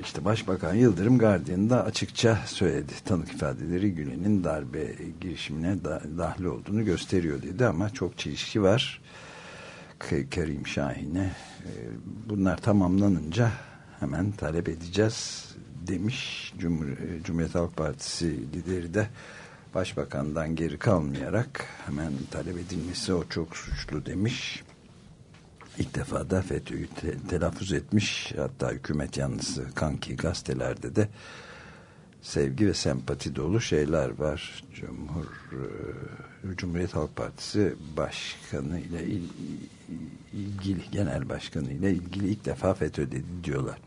İşte Başbakan Yıldırım Guardian'da açıkça söyledi. Tanık ifadeleri Gülen'in darbe girişimine dahil olduğunu gösteriyor dedi ama çok çelişki var. Kerim Şahin'e bunlar tamamlanınca hemen talep edeceğiz demiş Cumhur Cumhuriyet Halk Partisi lideri de başbakandan geri kalmayarak hemen talep edilmesi o çok suçlu demiş. İlk defa da FETÖ'yü te telaffuz etmiş. Hatta hükümet yanlısı kanki gazetelerde de sevgi ve sempati dolu şeyler var. Cumhur Cumhuriyet Halk Partisi Başkanı ile il, ilgili genel başkanı ile ilgili ilk defa FETÖ dedi diyorlar.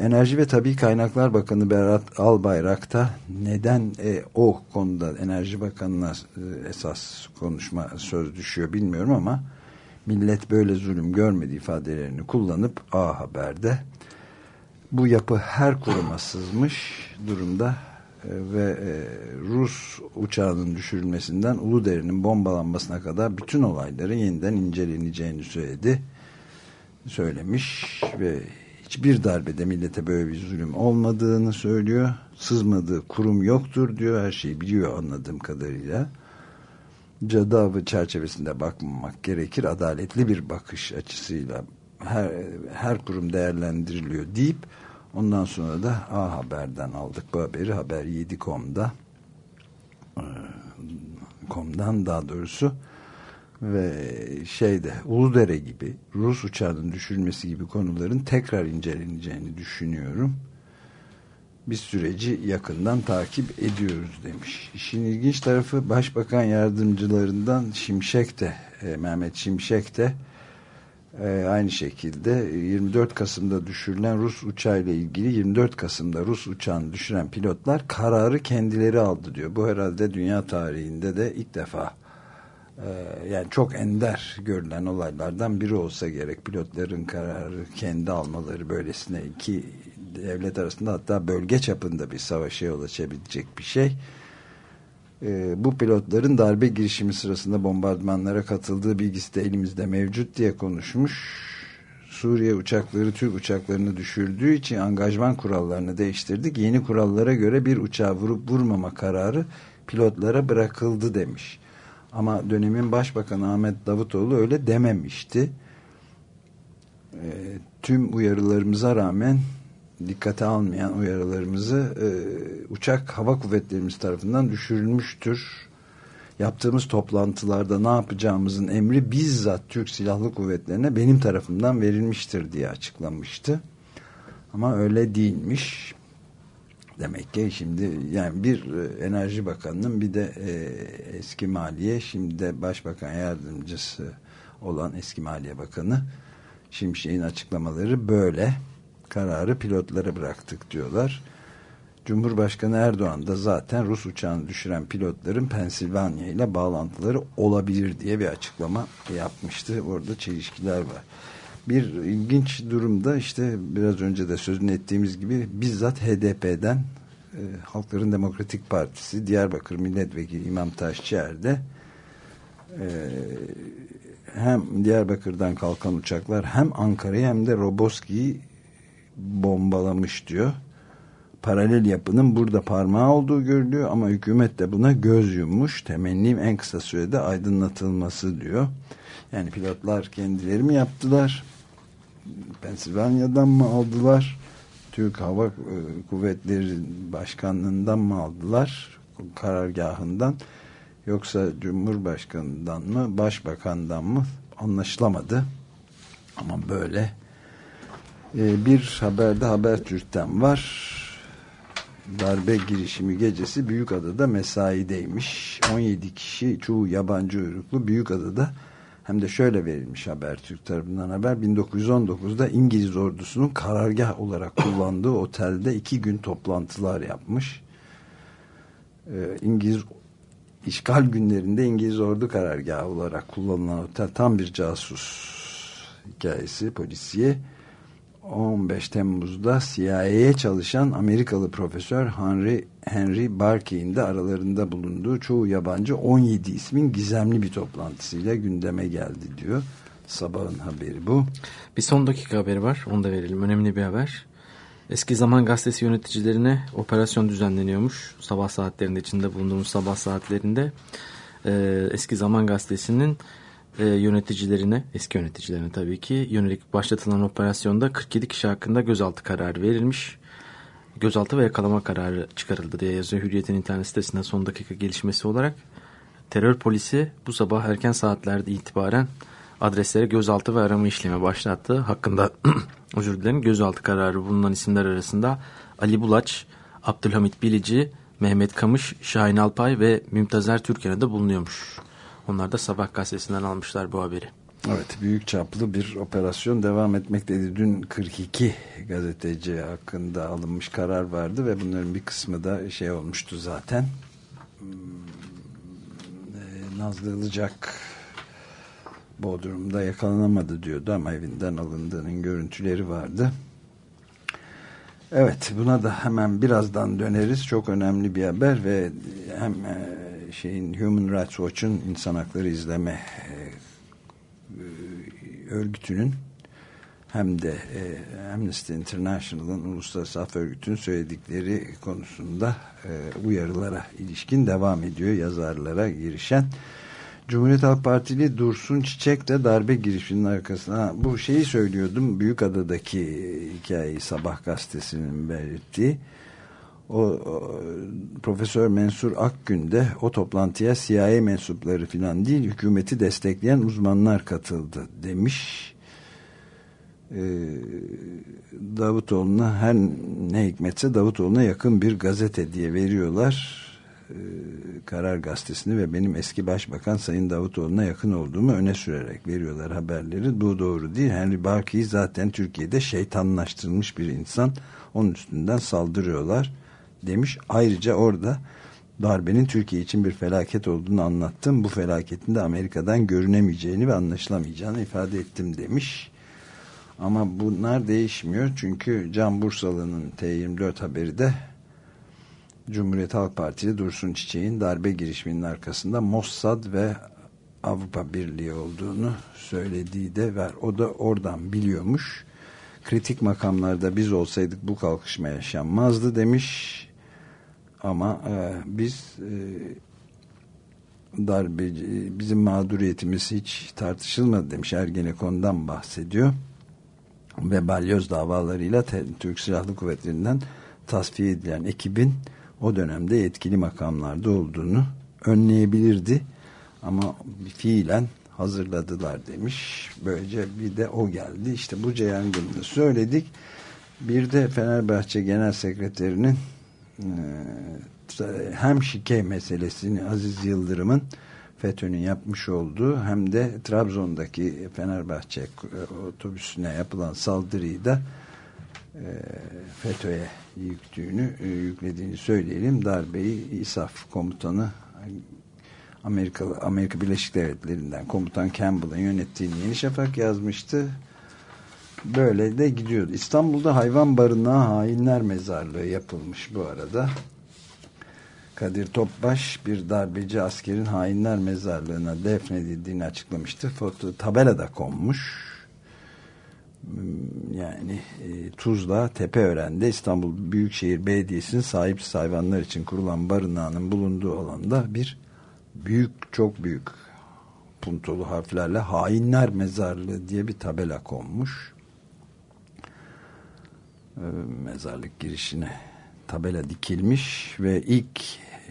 Enerji ve Tabi Kaynaklar Bakanı Berat Albayrak'ta neden e, o konuda Enerji Bakanı'na e, esas konuşma söz düşüyor bilmiyorum ama millet böyle zulüm görmedi ifadelerini kullanıp A Haber'de bu yapı her kuruma sızmış durumda ve Rus uçağının düşürülmesinden Uludere'nin bombalanmasına kadar bütün olayların yeniden inceleneceğini söyledi. Söylemiş ve hiçbir darbede millete böyle bir zulüm olmadığını söylüyor. Sızmadığı kurum yoktur diyor. Her şeyi biliyor anladığım kadarıyla. Cadavı çerçevesinde bakmamak gerekir. Adaletli bir bakış açısıyla her, her kurum değerlendiriliyor deyip Ondan sonra da A Haber'den aldık bu haberi. Haber 7.com'da komdan daha doğrusu ve şeyde Uludere gibi Rus uçağının düşürülmesi gibi konuların tekrar inceleneceğini düşünüyorum. Bir süreci yakından takip ediyoruz demiş. İşin ilginç tarafı Başbakan yardımcılarından Şimşek de Mehmet Şimşek de ee, aynı şekilde 24 Kasım'da düşürülen Rus uçağıyla ilgili 24 Kasım'da Rus uçağını düşüren pilotlar kararı kendileri aldı diyor. Bu herhalde dünya tarihinde de ilk defa e, yani çok ender görülen olaylardan biri olsa gerek pilotların kararı kendi almaları böylesine iki devlet arasında hatta bölge çapında bir savaşa yol açabilecek bir şey. Ee, bu pilotların darbe girişimi sırasında bombardımanlara katıldığı bilgisi de elimizde mevcut diye konuşmuş. Suriye uçakları Türk uçaklarını düşürdüğü için angajman kurallarını değiştirdik. Yeni kurallara göre bir uçağı vurup vurmama kararı pilotlara bırakıldı demiş. Ama dönemin başbakanı Ahmet Davutoğlu öyle dememişti. E, tüm uyarılarımıza rağmen dikkate almayan uyarılarımızı e, uçak hava kuvvetlerimiz tarafından düşürülmüştür. Yaptığımız toplantılarda ne yapacağımızın emri bizzat Türk Silahlı Kuvvetlerine benim tarafımdan verilmiştir diye açıklamıştı. Ama öyle değilmiş. Demek ki şimdi yani bir e, enerji bakanının bir de e, eski maliye şimdi de başbakan yardımcısı olan eski maliye bakanı Şimşek'in açıklamaları böyle kararı pilotlara bıraktık diyorlar. Cumhurbaşkanı Erdoğan da zaten Rus uçağını düşüren pilotların Pensilvanya ile bağlantıları olabilir diye bir açıklama yapmıştı. Orada çelişkiler var. Bir ilginç durumda işte biraz önce de sözünü ettiğimiz gibi bizzat HDP'den e, Halkların Demokratik Partisi Diyarbakır Milletvekili İmam Taşçıer de e, hem Diyarbakır'dan kalkan uçaklar hem Ankara'yı hem de Roboski'yi bombalamış diyor. Paralel yapının burada parmağı olduğu görülüyor ama hükümet de buna göz yummuş. Temennim en kısa sürede aydınlatılması diyor. Yani pilotlar kendileri mi yaptılar? Pensilvanya'dan mı aldılar? Türk Hava e, Kuvvetleri Başkanlığından mı aldılar? Karargahından yoksa Cumhurbaşkanından mı Başbakandan mı anlaşılamadı. Ama böyle ee, bir haberde Habertürk'ten var. Darbe girişimi gecesi Büyükada'da mesaideymiş. 17 kişi çoğu yabancı uyruklu Büyükada'da hem de şöyle verilmiş Habertürk tarafından haber 1919'da İngiliz ordusunun karargah olarak kullandığı otelde iki gün toplantılar yapmış. Ee, İngiliz işgal günlerinde İngiliz ordu karargahı olarak kullanılan otel tam bir casus hikayesi polisiye 15 Temmuz'da CIA'ye çalışan Amerikalı profesör Henry, Henry Barkey'in de aralarında bulunduğu çoğu yabancı 17 ismin gizemli bir toplantısıyla gündeme geldi diyor. Sabahın haberi bu. Bir son dakika haberi var. Onu da verelim. Önemli bir haber. Eski Zaman Gazetesi yöneticilerine operasyon düzenleniyormuş. Sabah saatlerinde içinde bulunduğumuz sabah saatlerinde. Ee, Eski Zaman Gazetesi'nin e, yöneticilerine, eski yöneticilerine tabii ki yönelik başlatılan operasyonda 47 kişi hakkında gözaltı kararı verilmiş. Gözaltı ve yakalama kararı çıkarıldı diye yazıyor Hürriyet'in internet sitesinde son dakika gelişmesi olarak. Terör polisi bu sabah erken saatlerde itibaren adreslere gözaltı ve arama işlemi başlattı. Hakkında özür dilerim gözaltı kararı bulunan isimler arasında Ali Bulaç, Abdülhamit Bilici, Mehmet Kamış, Şahin Alpay ve Mümtazer Türkan'da da bulunuyormuş. Onlar da Sabah gazetesinden almışlar bu haberi. Evet büyük çaplı bir operasyon devam etmekteydi. Dün 42 gazeteci hakkında alınmış karar vardı ve bunların bir kısmı da şey olmuştu zaten. Hmm, e, Nazlı Ilıcak Bodrum'da yakalanamadı diyordu ama evinden alındığının görüntüleri vardı. Evet buna da hemen birazdan döneriz. Çok önemli bir haber ve hem e, şeyin Human Rights Watch'un insan hakları izleme e, e, örgütünün hem de e, Amnesty International'ın uluslararası af örgütünün söyledikleri konusunda e, uyarılara ilişkin devam ediyor yazarlara girişen. Cumhuriyet Halk Partili Dursun Çiçek de darbe girişiminin arkasına bu şeyi söylüyordum Büyükada'daki hikayeyi Sabah gazetesinin belirttiği o, o Profesör Mensur Akgün de o toplantıya CIA mensupları filan değil hükümeti destekleyen uzmanlar katıldı demiş. Ee, Davutoğlu'na her ne hikmetse Davutoğlu'na yakın bir gazete diye veriyorlar. Ee, Karar Gazetesi'ni ve benim eski başbakan Sayın Davutoğlu'na yakın olduğumu öne sürerek veriyorlar haberleri. Bu doğru değil. Henry Barkey zaten Türkiye'de şeytanlaştırılmış bir insan. Onun üstünden saldırıyorlar demiş. Ayrıca orada darbenin Türkiye için bir felaket olduğunu anlattım. Bu felaketin de Amerika'dan görünemeyeceğini ve anlaşılamayacağını ifade ettim demiş. Ama bunlar değişmiyor çünkü Can Bursalı'nın T24 haberi de Cumhuriyet Halk Partili Dursun Çiçek'in darbe girişiminin arkasında Mossad ve Avrupa Birliği olduğunu söylediği de var. O da oradan biliyormuş. Kritik makamlarda biz olsaydık bu kalkışma yaşanmazdı demiş. Ama e, biz e, darbeci, bizim mağduriyetimiz hiç tartışılmadı demiş. Ergenekon'dan bahsediyor. Ve balyoz davalarıyla Türk Silahlı Kuvvetleri'nden tasfiye edilen ekibin o dönemde yetkili makamlarda olduğunu önleyebilirdi. Ama fiilen hazırladılar demiş. Böylece bir de o geldi. İşte bu yangını söyledik. Bir de Fenerbahçe Genel Sekreterinin e, hem şike meselesini Aziz Yıldırım'ın FETÖ'nün yapmış olduğu hem de Trabzon'daki Fenerbahçe otobüsüne yapılan saldırıyı da e, FETÖ'ye yüktüğünü, e, yüklediğini söyleyelim. Darbeyi İSAF komutanı Amerika, Amerika Birleşik Devletleri'nden komutan Campbell'ın yönettiğini Yeni Şafak yazmıştı. Böyle de gidiyordu. İstanbul'da hayvan barınağı hainler mezarlığı yapılmış bu arada. Kadir Topbaş bir darbeci askerin hainler mezarlığına defnedildiğini açıklamıştı. Foto tabela da konmuş. Hmm, yani e, Tuzla Tepeören'de İstanbul Büyükşehir Belediyesi'nin sahipsiz hayvanlar için kurulan barınağının bulunduğu alanda bir büyük çok büyük puntolu harflerle hainler mezarlığı diye bir tabela konmuş. E, mezarlık girişine tabela dikilmiş ve ilk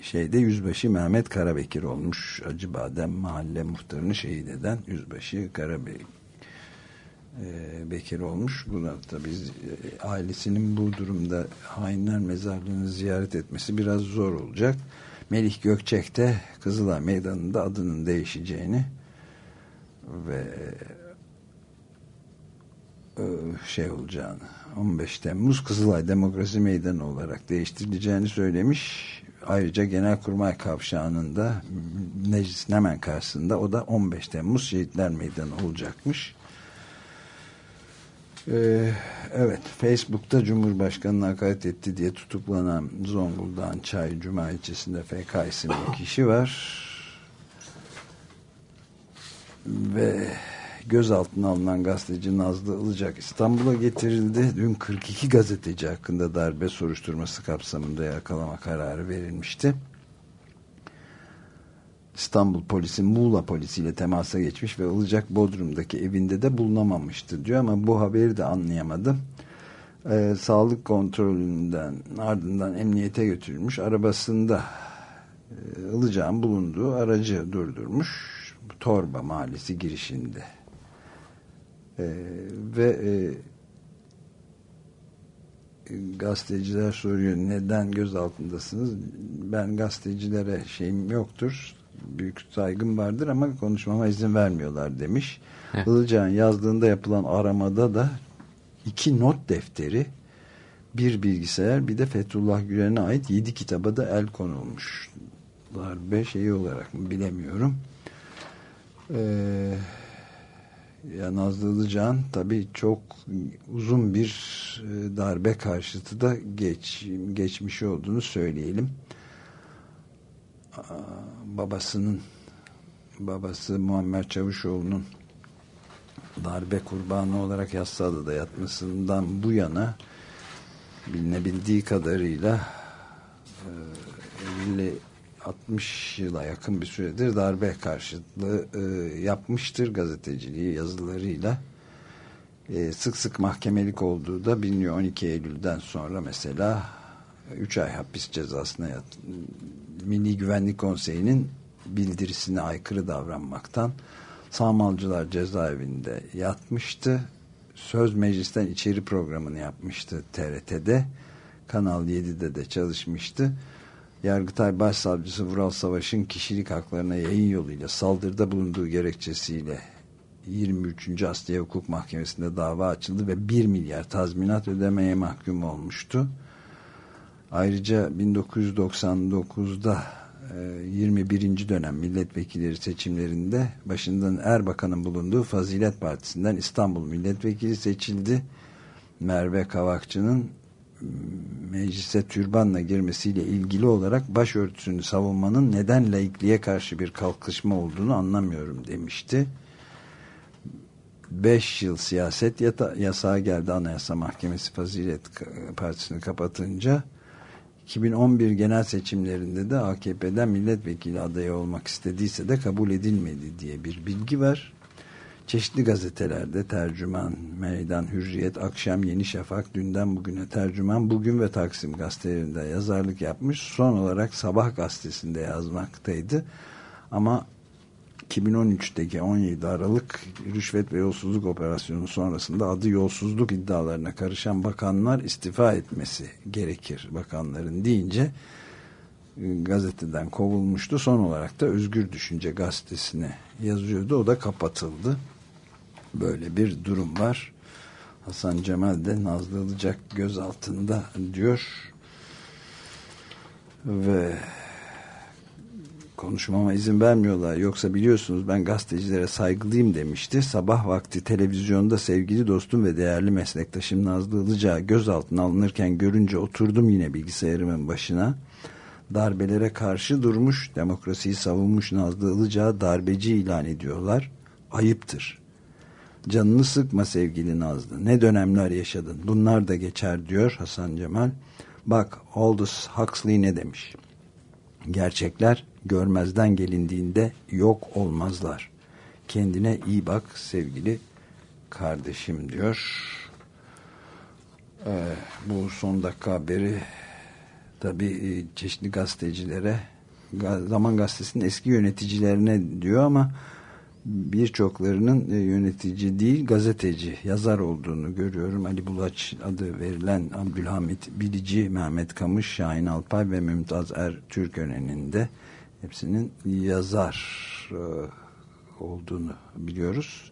şeyde Yüzbaşı Mehmet Karabekir olmuş. Acıbadem mahalle muhtarını şehit eden Yüzbaşı Karabekir e, Bekir olmuş. Buna tabii e, ailesinin bu durumda hainler mezarlığını ziyaret etmesi biraz zor olacak. Melih Gökçek de Kızılay Meydanı'nda adının değişeceğini ve e, şey olacağını 15 Temmuz Kızılay Demokrasi Meydanı olarak değiştirileceğini söylemiş. Ayrıca Genelkurmay Kavşağı'nın da meclisin hemen karşısında o da 15 Temmuz Şehitler Meydanı olacakmış. Ee, evet Facebook'ta Cumhurbaşkanı'na hakaret etti diye tutuklanan Zonguldak'ın Çay Cuma ilçesinde FK isimli kişi var. Ve gözaltına alınan gazeteci Nazlı Ilıcak İstanbul'a getirildi. Dün 42 gazeteci hakkında darbe soruşturması kapsamında yakalama kararı verilmişti. İstanbul polisi Muğla polisiyle temasa geçmiş ve Ilıcak Bodrum'daki evinde de bulunamamıştı diyor ama bu haberi de anlayamadım. Ee, sağlık kontrolünden ardından emniyete götürülmüş arabasında e, Ilıcak'ın bulunduğu aracı durdurmuş Torba mahallesi girişinde ee, ve e, gazeteciler soruyor neden gözaltındasınız ben gazetecilere şeyim yoktur büyük saygım vardır ama konuşmama izin vermiyorlar demiş. Evet. Ilıcağ'ın yazdığında yapılan aramada da iki not defteri bir bilgisayar bir de Fethullah Gülen'e ait yedi kitaba da el konulmuş. Darbe şeyi olarak mı bilemiyorum. Ee, ya Nazlı Ilıcan tabii çok uzun bir e, darbe karşıtı da geç, geçmiş olduğunu söyleyelim. Babasının babası Muammer Çavuşoğlu'nun darbe kurbanı olarak Yassıada'da yatmasından bu yana bilinebildiği kadarıyla 50 e, 60 yıla yakın bir süredir darbe karşıtlığı e, yapmıştır gazeteciliği yazılarıyla e, sık sık mahkemelik olduğu da biliniyor 12 Eylül'den sonra mesela 3 ay hapis cezasına yat, Milli Güvenlik Konseyi'nin bildirisine aykırı davranmaktan Sağmalcılar cezaevinde yatmıştı. Söz Meclis'ten içeri programını yapmıştı TRT'de. Kanal 7'de de çalışmıştı. Yargıtay Başsavcısı Vural Savaş'ın kişilik haklarına yayın yoluyla saldırıda bulunduğu gerekçesiyle 23. Asliye Hukuk Mahkemesi'nde dava açıldı ve 1 milyar tazminat ödemeye mahkum olmuştu. Ayrıca 1999'da e, 21. dönem milletvekilleri seçimlerinde başından Erbakan'ın bulunduğu Fazilet Partisi'nden İstanbul milletvekili seçildi. Merve Kavakçı'nın meclise türbanla girmesiyle ilgili olarak başörtüsünü savunmanın neden laikliğe karşı bir kalkışma olduğunu anlamıyorum demişti. 5 yıl siyaset yasağı geldi Anayasa Mahkemesi Fazilet Partisi'ni kapatınca 2011 genel seçimlerinde de AKP'den milletvekili adayı olmak istediyse de kabul edilmedi diye bir bilgi var. Çeşitli gazetelerde tercüman, meydan, hürriyet, akşam, yeni şafak, dünden bugüne tercüman, bugün ve Taksim gazetelerinde yazarlık yapmış. Son olarak Sabah gazetesinde yazmaktaydı. Ama 2013'teki 17 Aralık rüşvet ve yolsuzluk operasyonu sonrasında adı yolsuzluk iddialarına karışan bakanlar istifa etmesi gerekir bakanların deyince e, gazeteden kovulmuştu. Son olarak da Özgür Düşünce gazetesine yazıyordu. O da kapatıldı. Böyle bir durum var. Hasan Cemal de Nazlı Ilıcak gözaltında diyor. Ve konuşmama izin vermiyorlar. Yoksa biliyorsunuz ben gazetecilere saygılıyım demişti. Sabah vakti televizyonda sevgili dostum ve değerli meslektaşım Nazlı Ilıcak'ı gözaltına alınırken görünce oturdum yine bilgisayarımın başına. Darbelere karşı durmuş, demokrasiyi savunmuş Nazlı Ilıcak'ı darbeci ilan ediyorlar. Ayıptır. Canını sıkma sevgili Nazlı. Ne dönemler yaşadın. Bunlar da geçer diyor Hasan Cemal. Bak Aldous Huxley ne demiş? Gerçekler görmezden gelindiğinde yok olmazlar. Kendine iyi bak sevgili kardeşim diyor. Ee, bu son dakika haberi tabi e, çeşitli gazetecilere Zaman Gazetesi'nin eski yöneticilerine diyor ama birçoklarının e, yönetici değil gazeteci, yazar olduğunu görüyorum. Ali Bulaç adı verilen Abdülhamit Bilici, Mehmet Kamış, Şahin Alpay ve Mümtaz Er Türkören'in de hepsinin yazar e, olduğunu biliyoruz.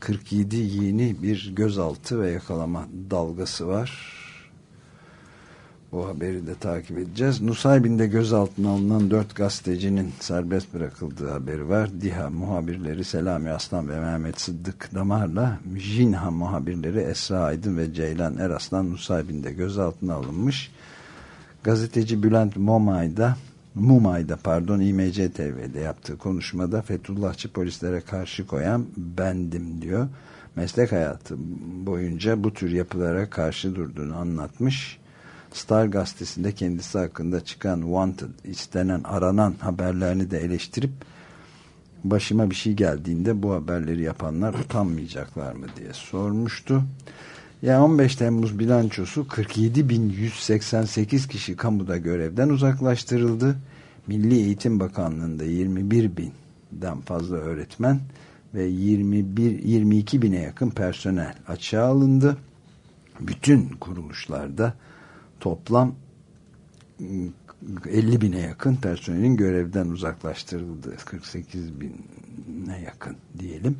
47 yeni bir gözaltı ve yakalama dalgası var. Bu haberi de takip edeceğiz. Nusaybin'de gözaltına alınan dört gazetecinin serbest bırakıldığı haberi var. DİHA muhabirleri Selami Aslan ve Mehmet Sıddık Damar'la JİNHA muhabirleri Esra Aydın ve Ceylan Eraslan Nusaybin'de gözaltına alınmış. Gazeteci Bülent Momay'da Mumay'da pardon İMC TV'de yaptığı konuşmada Fethullahçı polislere karşı koyan bendim diyor. Meslek hayatı boyunca bu tür yapılara karşı durduğunu anlatmış. Star gazetesinde kendisi hakkında çıkan wanted, istenen, aranan haberlerini de eleştirip başıma bir şey geldiğinde bu haberleri yapanlar utanmayacaklar mı diye sormuştu. Ya 15 Temmuz bilançosu 47.188 kişi kamuda görevden uzaklaştırıldı. Milli Eğitim Bakanlığı'nda 21 binden fazla öğretmen ve 21 22 bine yakın personel açığa alındı. Bütün kuruluşlarda toplam 50 bine yakın personelin görevden uzaklaştırıldı. 48 bine yakın diyelim.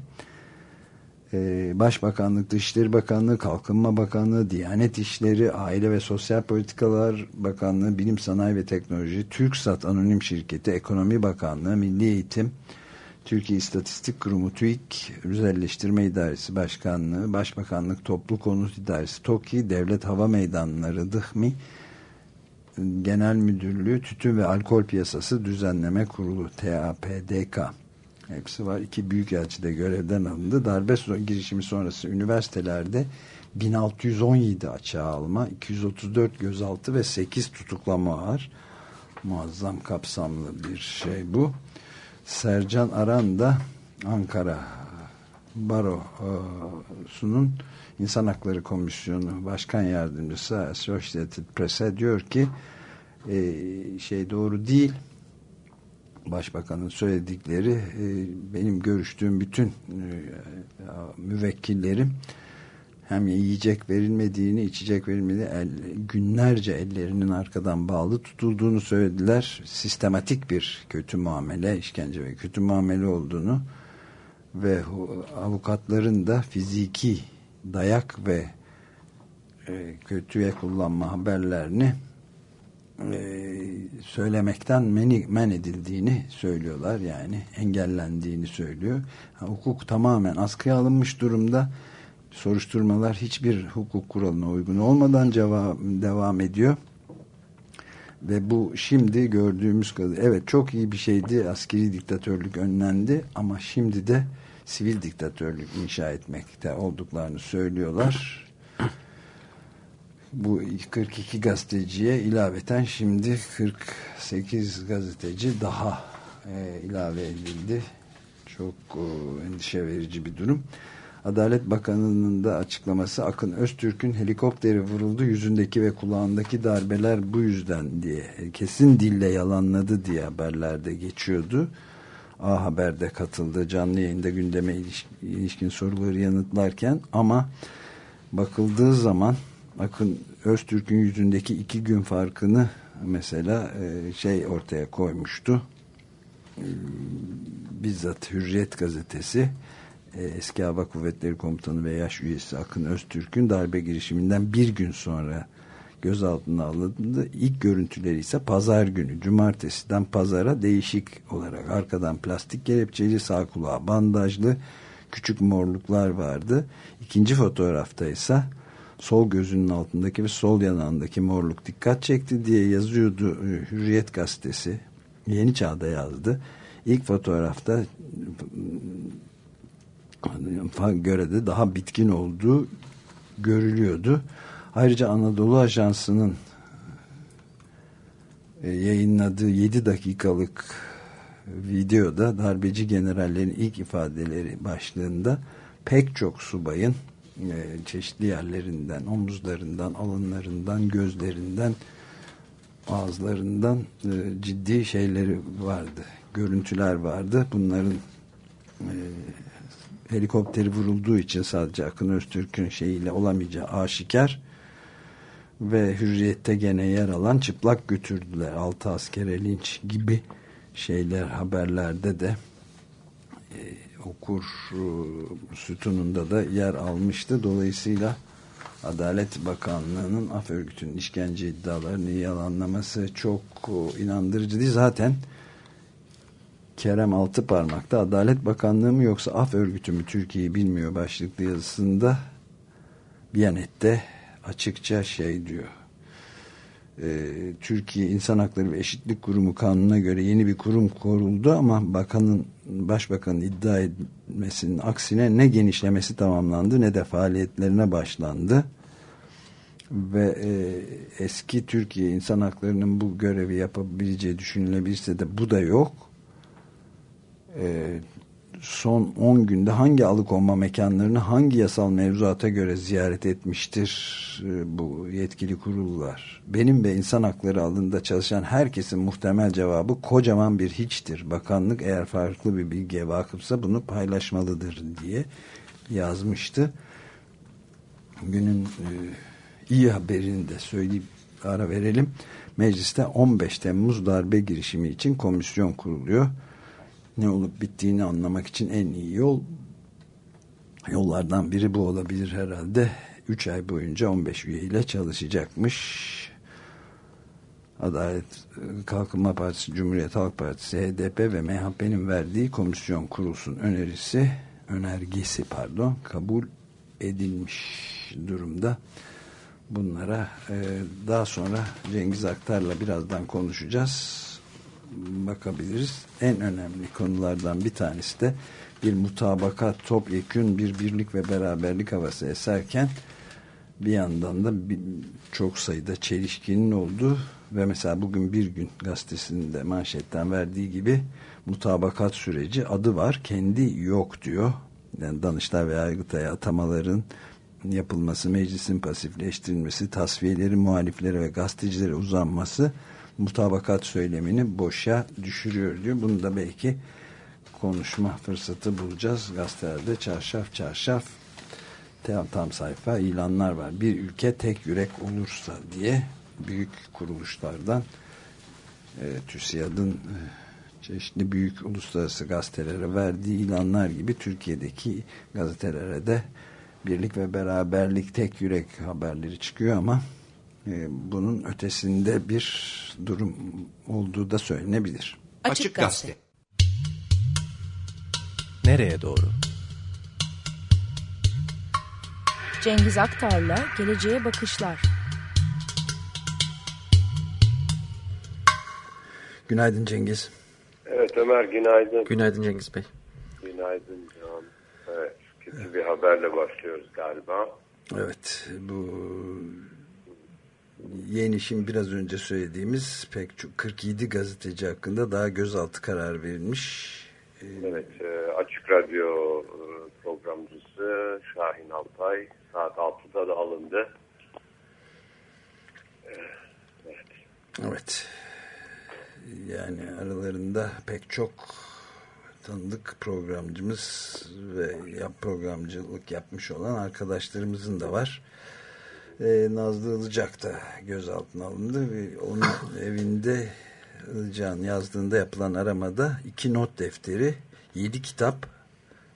Ee, Başbakanlık, Dışişleri Bakanlığı, Kalkınma Bakanlığı, Diyanet İşleri, Aile ve Sosyal Politikalar Bakanlığı, Bilim Sanayi ve Teknoloji, TürkSat Anonim Şirketi, Ekonomi Bakanlığı, Milli Eğitim, Türkiye İstatistik Kurumu TÜİK, Özelleştirme İdaresi Başkanlığı, Başbakanlık Toplu Konut İdaresi TOKİ, Devlet Hava Meydanları DİHMİ, Genel Müdürlüğü Tütün ve Alkol Piyasası Düzenleme Kurulu TAPDK hepsi var. İki büyükelçi de görevden alındı. Darbe girişimi sonrası üniversitelerde 1617 açığa alma, 234 gözaltı ve 8 tutuklama var. Muazzam kapsamlı bir şey bu. Sercan Aran da Ankara Barosu'nun İnsan Hakları Komisyonu Başkan Yardımcısı Associated Press'e diyor ki e, şey doğru değil. Başbakanın söyledikleri e, benim görüştüğüm bütün e, müvekkillerim hem yiyecek verilmediğini, içecek verilmediğini, el, günlerce ellerinin arkadan bağlı tutulduğunu söylediler. Sistematik bir kötü muamele, işkence ve kötü muamele olduğunu ve avukatların da fiziki dayak ve e, kötüye kullanma haberlerini e, söylemekten men, men edildiğini söylüyorlar yani engellendiğini söylüyor. Ha, hukuk tamamen askıya alınmış durumda. Soruşturmalar hiçbir hukuk kuralına uygun olmadan cevap, devam ediyor. Ve bu şimdi gördüğümüz kadar evet çok iyi bir şeydi askeri diktatörlük önlendi ama şimdi de sivil diktatörlük inşa etmekte olduklarını söylüyorlar. Bu 42 gazeteciye ilaveten şimdi 48 gazeteci daha e, ilave edildi. Çok e, endişe verici bir durum. Adalet Bakanı'nın da açıklaması Akın Öztürk'ün helikopteri vuruldu yüzündeki ve kulağındaki darbeler bu yüzden diye kesin dille yalanladı diye haberlerde geçiyordu. A Haber'de katıldı canlı yayında gündeme ilişkin soruları yanıtlarken ama bakıldığı zaman Akın Öztürk'ün yüzündeki iki gün farkını mesela e, şey ortaya koymuştu. E, bizzat Hürriyet gazetesi e, eski Hava Kuvvetleri Komutanı ve yaş üyesi Akın Öztürk'ün darbe girişiminden bir gün sonra gözaltına alındı. İlk görüntüleri ise pazar günü, cumartesiden pazara değişik olarak arkadan plastik kelepçeli, sağ kulağı bandajlı küçük morluklar vardı. İkinci fotoğrafta ise sol gözünün altındaki ve sol yanağındaki morluk dikkat çekti diye yazıyordu Hürriyet gazetesi. Yeni Çağ'da yazdı. İlk fotoğrafta göre de daha bitkin olduğu görülüyordu. Ayrıca Anadolu Ajansı'nın e, yayınladığı 7 dakikalık videoda darbeci generallerin ilk ifadeleri başlığında pek çok subayın e, çeşitli yerlerinden, omuzlarından, alınlarından, gözlerinden, ağızlarından e, ciddi şeyleri vardı. Görüntüler vardı. Bunların helikopteri vurulduğu için sadece Akın Öztürk'ün şeyiyle olamayacağı aşikar ve hürriyette gene yer alan çıplak götürdüler. Altı askere linç gibi şeyler haberlerde de e, okur e, sütununda da yer almıştı. Dolayısıyla Adalet Bakanlığı'nın af örgütünün işkence iddialarını yalanlaması çok e, inandırıcı değil. Zaten Kerem Altıparmak'ta Adalet Bakanlığı mı yoksa af örgütü mü Türkiye'yi bilmiyor başlıklı yazısında Biyanet'te açıkça şey diyor. Ee, Türkiye İnsan Hakları ve Eşitlik Kurumu kanununa göre yeni bir kurum kuruldu ama bakanın başbakanın iddia etmesinin aksine ne genişlemesi tamamlandı ne de faaliyetlerine başlandı ve e, eski Türkiye insan haklarının bu görevi yapabileceği düşünülebilirse de bu da yok. E, son 10 günde hangi alıkonma mekanlarını hangi yasal mevzuata göre ziyaret etmiştir e, bu yetkili kurullar? Benim ve insan hakları alanında çalışan herkesin muhtemel cevabı kocaman bir hiçtir. Bakanlık eğer farklı bir bilgiye vakıfsa bunu paylaşmalıdır diye yazmıştı. Günün e, iyi haberini de söyleyip ara verelim. Mecliste 15 Temmuz darbe girişimi için komisyon kuruluyor ne olup bittiğini anlamak için en iyi yol yollardan biri bu olabilir herhalde. 3 ay boyunca 15 üyeyle çalışacakmış. Adalet Kalkınma Partisi, Cumhuriyet Halk Partisi, HDP ve MHP'nin verdiği komisyon kurulsun önerisi, önergesi pardon, kabul edilmiş durumda. Bunlara e, daha sonra Cengiz Aktar'la birazdan konuşacağız bakabiliriz. En önemli konulardan bir tanesi de bir mutabakat, topyekün bir birlik ve beraberlik havası eserken bir yandan da bir, çok sayıda çelişkinin olduğu ve mesela bugün bir gün gazetesinde manşetten verdiği gibi mutabakat süreci adı var kendi yok diyor. Yani Danıştay ve Yargıtay'a atamaların yapılması, meclisin pasifleştirilmesi, tasfiyeleri muhaliflere ve gazetecilere uzanması mutabakat söylemini boşa düşürüyor diyor. Bunu da belki konuşma fırsatı bulacağız. Gazetelerde çarşaf çarşaf tam, tam sayfa ilanlar var. Bir ülke tek yürek olursa diye büyük kuruluşlardan e, TÜSİAD'ın e, çeşitli büyük uluslararası gazetelere verdiği ilanlar gibi Türkiye'deki gazetelere de birlik ve beraberlik tek yürek haberleri çıkıyor ama e, bunun ötesinde bir durum olduğu da söylenebilir. Açık Gazete. Nereye doğru? Cengiz Aktar'la Geleceğe Bakışlar. Günaydın Cengiz. Evet Ömer günaydın. Günaydın Cengiz Bey. Günaydın Can. Evet kötü bir haberle başlıyoruz galiba. Evet bu yeni şimdi biraz önce söylediğimiz pek çok 47 gazeteci hakkında daha gözaltı karar verilmiş. Evet e, Açık Radyo e, programcısı Şahin Altay saat 6'da da alındı. E, Evet. Evet. Yani aralarında pek çok tanıdık programcımız ve yap programcılık yapmış olan arkadaşlarımızın da var. Ee, Nazlı Ilıcak da gözaltına alındı ve onun evinde Ilıcak'ın yazdığında yapılan aramada iki not defteri, yedi kitap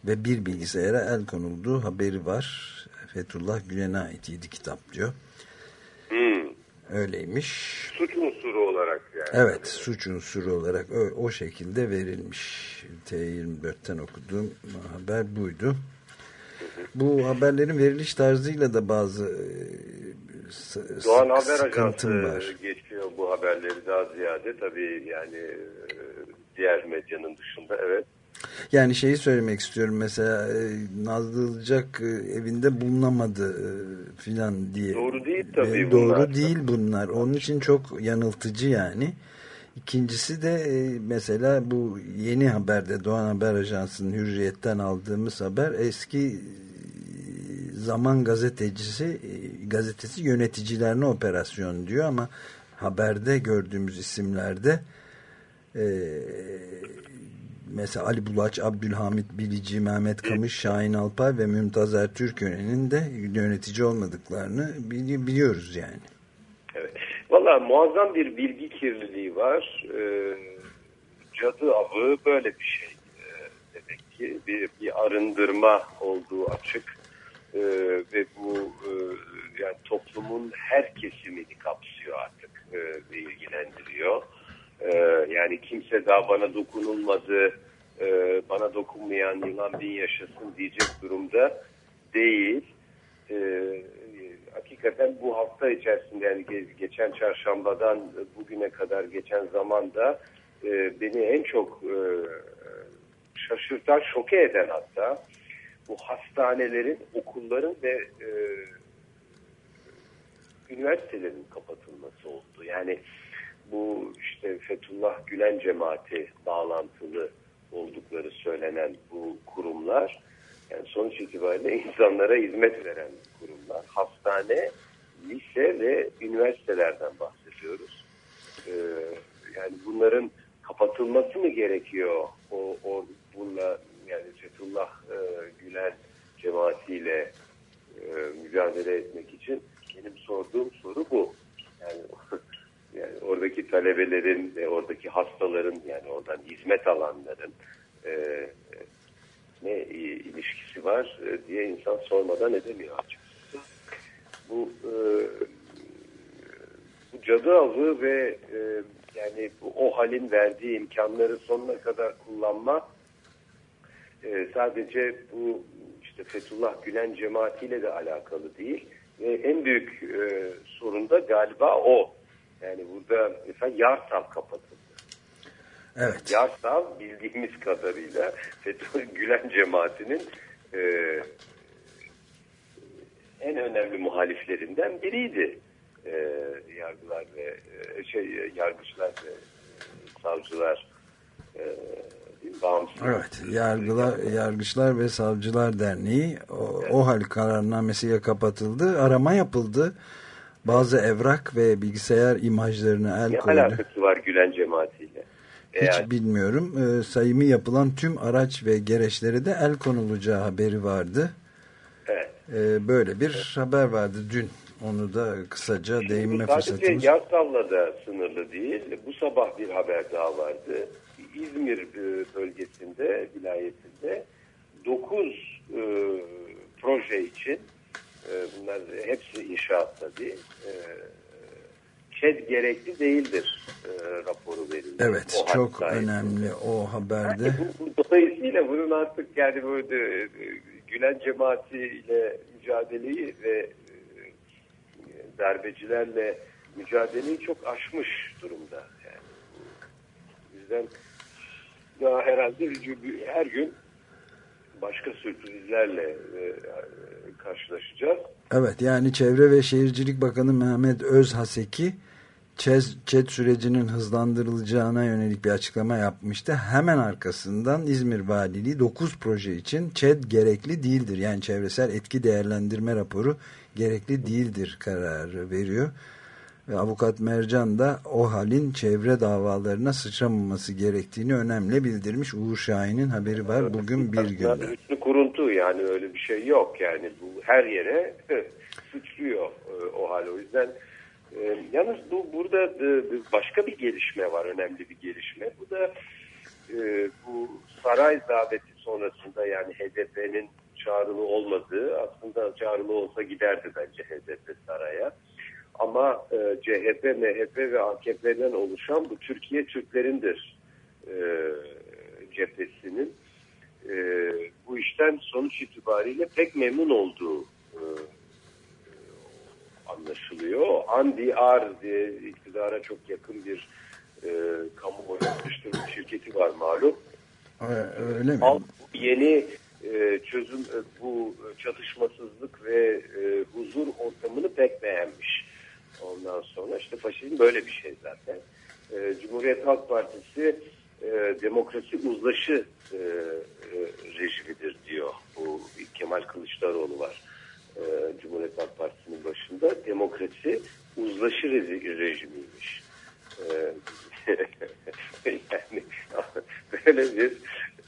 ve bir bilgisayara el konulduğu haberi var. Fethullah Gülen'e ait yedi kitap diyor. Hmm. Öyleymiş. Suç unsuru olarak yani. Evet suç unsuru olarak o, o şekilde verilmiş. T24'ten okuduğum haber buydu. Bu haberlerin veriliş tarzıyla da bazı e, Doğan Haber Ajansı var. geçiyor bu haberleri daha ziyade. Tabii yani e, diğer medyanın dışında evet. Yani şeyi söylemek istiyorum mesela e, Nazlı Ilıcak e, evinde bulunamadı filan diye. Doğru değil tabii Doğru bunlar. değil bunlar. Onun için çok yanıltıcı yani. İkincisi de mesela bu yeni haberde Doğan Haber Ajansı'nın hürriyetten aldığımız haber eski zaman gazetecisi e, gazetesi yöneticilerine operasyon diyor ama haberde gördüğümüz isimlerde e, mesela Ali Bulaç, Abdülhamit Bilici, Mehmet Kamış, Şahin Alpay ve Mümtaz Ertürkönen'in de yönetici olmadıklarını bili- biliyoruz yani. Evet. Valla muazzam bir bilgi kirliliği var. Ee, cadı avı böyle bir şey. Ee, demek ki bir, bir arındırma olduğu açık. Ee, ve bu e, yani toplumun her kesimini kapsıyor artık e, ve ilgilendiriyor. Ee, yani kimse daha bana dokunulmadı, e, bana dokunmayan yılan bin yaşasın diyecek durumda değil. Ee, hakikaten bu hafta içerisinde yani ge- geçen çarşambadan bugüne kadar geçen zamanda e, beni en çok e, şaşırtan, şoke eden hatta bu hastanelerin, okulların ve e, üniversitelerin kapatılması oldu. Yani bu işte Fethullah Gülen cemaati bağlantılı oldukları söylenen bu kurumlar yani sonuç itibariyle insanlara hizmet veren kurumlar. Hastane, lise ve üniversitelerden bahsediyoruz. Ee, yani bunların kapatılması mı gerekiyor? O, o bununla yani Fethullah e, Gülen cemaatiyle e, mücadele etmek için benim sorduğum soru bu. Yani, yani oradaki talebelerin ve oradaki hastaların yani oradan hizmet alanların e, ne ilişkisi var e, diye insan sormadan edemiyor açıkçası. Bu e, bu cadı avı ve e, yani bu, o halin verdiği imkanları sonuna kadar kullanma e, sadece bu işte Fethullah Gülen cemaatiyle de alakalı değil. Ve en büyük e, sorun da galiba o. Yani burada mesela Yarsav kapatıldı. Evet. Yarsav bildiğimiz kadarıyla Fethullah Gülen cemaatinin e, en önemli muhaliflerinden biriydi. E, yargılar ve e, şey yargıçlar ve e, savcılar e? Bağımsız. Evet, Yargılar, Yargıçlar ve Savcılar Derneği o, o hal kararnamesiyle kapatıldı. Arama yapıldı. Bazı evrak ve bilgisayar imajlarına el Ne koydu. alakası var Gülen cemaatiyle? Hiç Eğer bilmiyorum. Ee, sayımı yapılan tüm araç ve gereçlere de el konulacağı haberi vardı. evet. Ee, böyle bir haber vardı dün. Onu da kısaca değinme Bu sadece fırsatımız. Yassav'la da sınırlı değil. Bu sabah bir haber daha vardı. İzmir e, bölgesinde, vilayetinde 9 e, proje için e, bunlar hepsi inşaat tabii. E, ÇED gerekli değildir e, raporu verildi. Evet O çok önemli o haberde. Yani bu, bu dolayısıyla bunun artık yani bu e, Gülen cemaatiyle mücadeleyi ve e, darbecilerle mücadeleyi çok aşmış durumda. Yani bu yüzden daha herhalde her gün başka sürprizlerle e, karşılaşacağız. Evet yani Çevre ve Şehircilik Bakanı Mehmet Özhaseki ÇED sürecinin hızlandırılacağına yönelik bir açıklama yapmıştı. Hemen arkasından İzmir Valiliği 9 proje için ÇED gerekli değildir. Yani çevresel etki değerlendirme raporu gerekli değildir kararı veriyor. Ve avukat Mercan da o halin çevre davalarına sıçramaması gerektiğini önemli bildirmiş. Uğur Şahin'in haberi var bugün bir günde. Üstü kuruntu yani öyle bir şey yok yani bu her yere sıçrıyor e, o hal o yüzden e, yalnız bu burada e, başka bir gelişme var önemli bir gelişme bu da bu saray daveti sonrasında yani HDP'nin çağrılı olmadığı aslında çağrılı olsa giderdi bence HDP saraya ama e, CHP, MHP ve AKP'den oluşan bu Türkiye Türklerindir e, cephesinin e, bu işten sonuç itibariyle pek memnun olduğu e, anlaşılıyor. Andi Ar diye iktidara çok yakın bir e, kamuoyu araştırma şirketi var malum. Öyle mi? Bu yeni e, çözüm e, bu çatışmasızlık ve e, huzur ortamını pek beğenmiş. Ondan sonra işte faşizm böyle bir şey zaten. E, Cumhuriyet Halk Partisi e, demokrasi uzlaşı e, e, rejimidir diyor. Bu Kemal Kılıçdaroğlu var. E, Cumhuriyet Halk Partisi'nin başında demokrasi uzlaşı rejimiymiş. E, yani böyle bir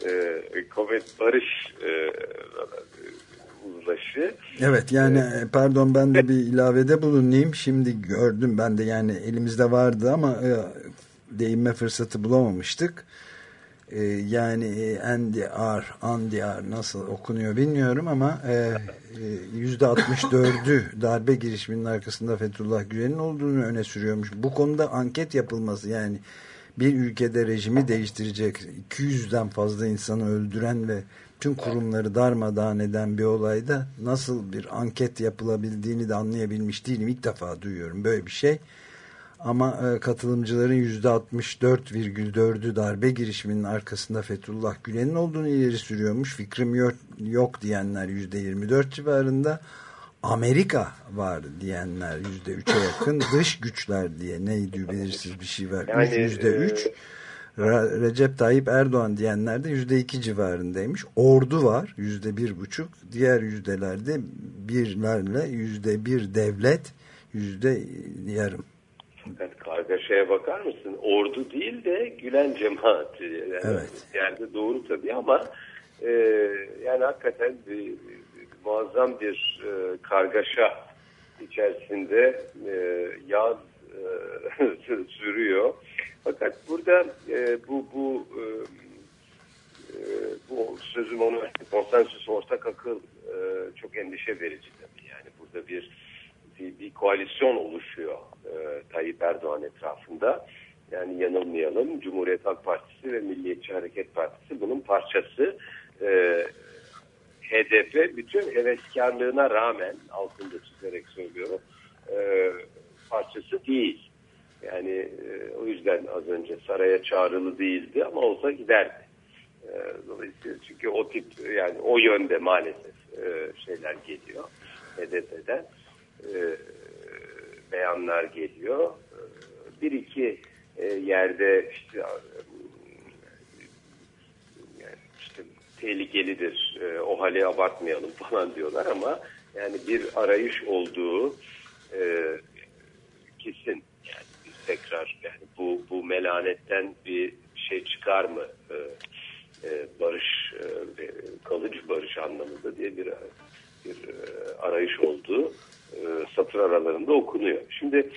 e, komedi barış e, uzlaşı. Evet yani e, pardon ben de bir ilavede bulunayım. Şimdi gördüm ben de yani elimizde vardı ama e, değinme fırsatı bulamamıştık. E, yani e, Andy R, Andy R nasıl okunuyor bilmiyorum ama e, e, yüzde 64'ü darbe girişiminin arkasında Fethullah Gülen'in olduğunu öne sürüyormuş. Bu konuda anket yapılması yani bir ülkede rejimi değiştirecek 200'den fazla insanı öldüren ve tüm kurumları darmadağın eden bir olayda nasıl bir anket yapılabildiğini de anlayabilmiş değilim. İlk defa duyuyorum böyle bir şey. Ama e, katılımcıların %64,4'ü darbe girişiminin arkasında Fethullah Gülen'in olduğunu ileri sürüyormuş. Fikrim yok, yok diyenler %24 civarında. Amerika var diyenler %3'e yakın. Dış güçler diye neydi belirsiz bir şey var. Yani, %3. Re- Recep Tayyip Erdoğan diyenler de %2 civarındaymış. Ordu var %1,5. Diğer yüzdelerde birlerle %1 devlet yüzde yarım. Fakat kargaşaya bakar mısın? Ordu değil de Gülen cemaati. Yani, Evet. Yani doğru tabii ama e, yani hakikaten bir, bir- muazzam bir e, kargaşa içerisinde e, yaz e, sürüyor. Fakat burada e, bu bu e, e, bu sözüm onu konsensüs ortak akıl e, çok endişe verici tabii. Yani burada bir bir, bir koalisyon oluşuyor e, Tayyip Erdoğan etrafında. Yani yanılmayalım Cumhuriyet Halk Partisi ve Milliyetçi Hareket Partisi bunun parçası. E, HDP bütün heveskarlığına rağmen altında çizerek söylüyorum e, parçası değil. Yani e, o yüzden az önce saraya çağrılı değildi ama olsa giderdi. E, dolayısıyla çünkü o tip yani o yönde maalesef e, şeyler geliyor HDP'den e, beyanlar geliyor. E, bir iki e, yerde işte yani işte tehlikelidir e, o hali abartmayalım falan diyorlar ama yani bir arayış olduğu e, kesin tekrar yani bu bu melanetten bir şey çıkar mı e, e, barış e, kalıcı barış anlamında diye bir bir e, arayış olduğu e, satır aralarında okunuyor. Şimdi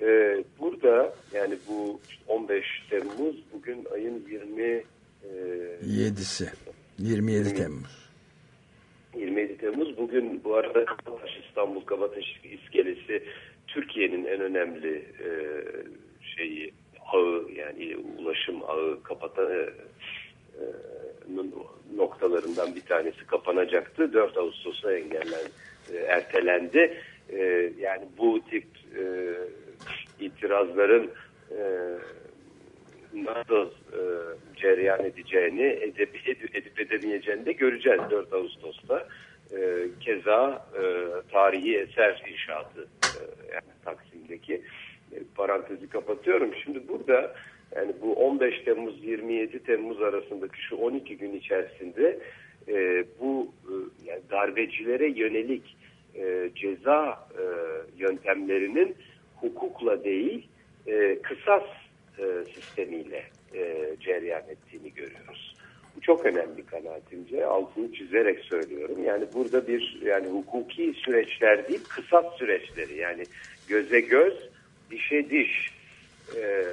e, burada yani bu işte 15 Temmuz bugün ayın 20 e, 7'si. 27 Temmuz. 27 Temmuz bugün bu arada İstanbul Kabataş iskelesi Türkiye'nin en önemli e, şeyi ağı yani ulaşım ağı kapatan e, e, noktalarından bir tanesi kapanacaktı. 4 Ağustos'a engellen e, ertelendi. E, yani bu tip e, itirazların e, nasıl e, cereyan edeceğini edip, edip, edip edemeyeceğini de göreceğiz 4 Ağustos'ta. E, keza e, tarihi eser inşaatı Taksim'deki e, parantezi kapatıyorum. Şimdi burada yani bu 15 Temmuz 27 Temmuz arasındaki şu 12 gün içerisinde e, bu e, yani darbecilere yönelik e, ceza e, yöntemlerinin hukukla değil e, kısas e, sistemiyle e, cereyan ettiğini görüyoruz. Çok önemli kanaatimce. Altını çizerek söylüyorum. Yani burada bir yani hukuki süreçler değil, kısas süreçleri. Yani göze göz, dişe diş. E,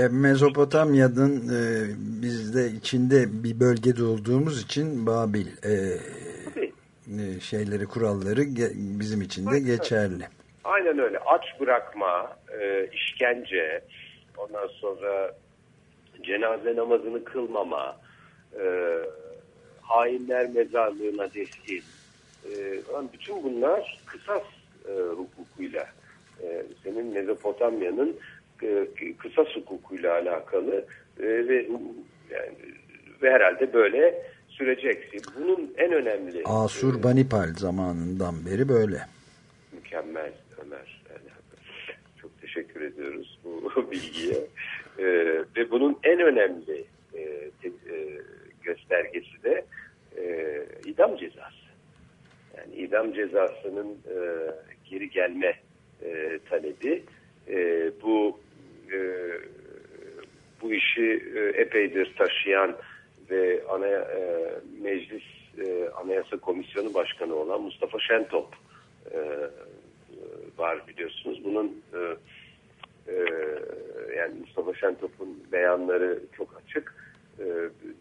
e, Mezopotamya'nın e, biz de içinde bir bölgede olduğumuz için Babil e, e, şeyleri, kuralları ge, bizim için de geçerli. Aynen öyle. Aç bırakma, e, işkence, ondan sonra cenaze namazını kılmama, e, hainler mezarlığına destin, e, bütün bunlar kısas e, hukukuyla, e, senin Mezopotamya'nın e, kısas hukukuyla alakalı e, ve yani, ve herhalde böyle sürecek. Bunun en önemli... Asur Banipal zamanından beri böyle. Mükemmel Ömer. Yani, çok teşekkür ediyoruz bu bilgiye. E, ve bunun en önemli e, te, e, göstergesi de e, idam cezası. Yani idam cezasının e, geri gelme e, talebi e, bu e, bu işi e, epeydir taşıyan ve ana e, meclis e, anayasa komisyonu başkanı olan Mustafa Şentop e, var biliyorsunuz. Bunun e, e, yani Mustafa Şentop'un beyanları çok açık. E,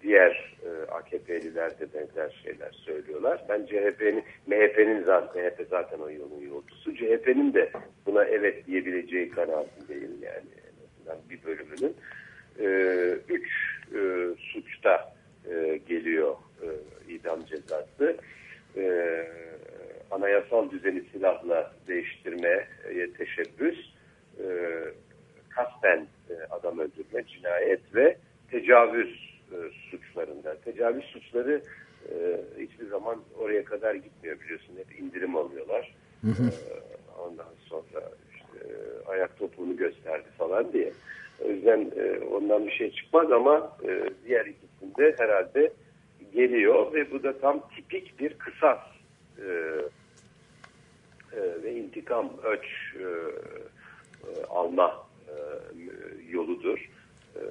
diğer e, AKP'liler de benzer şeyler söylüyorlar. Ben CHP'nin, MHP'nin zaten, MHP zaten o yolun yolcusu. CHP'nin de buna evet diyebileceği kanaatindeyim yani. En azından bir bölümünün. E, üç suçta geliyor idam cezası. Anayasal düzeni silahla değiştirmeye teşebbüs, kasten adam öldürme, cinayet ve tecavüz e, suçlarında. Tecavüz suçları e, hiçbir zaman oraya kadar gitmiyor biliyorsun. Hep indirim alıyorlar. Hı hı. E, ondan sonra işte, e, ayak topuğunu gösterdi falan diye. O yüzden e, ondan bir şey çıkmaz ama e, diğer ikisinde herhalde geliyor ve bu da tam tipik bir kısas e, e, ve intikam öç e, e, alma e, yoludur. E,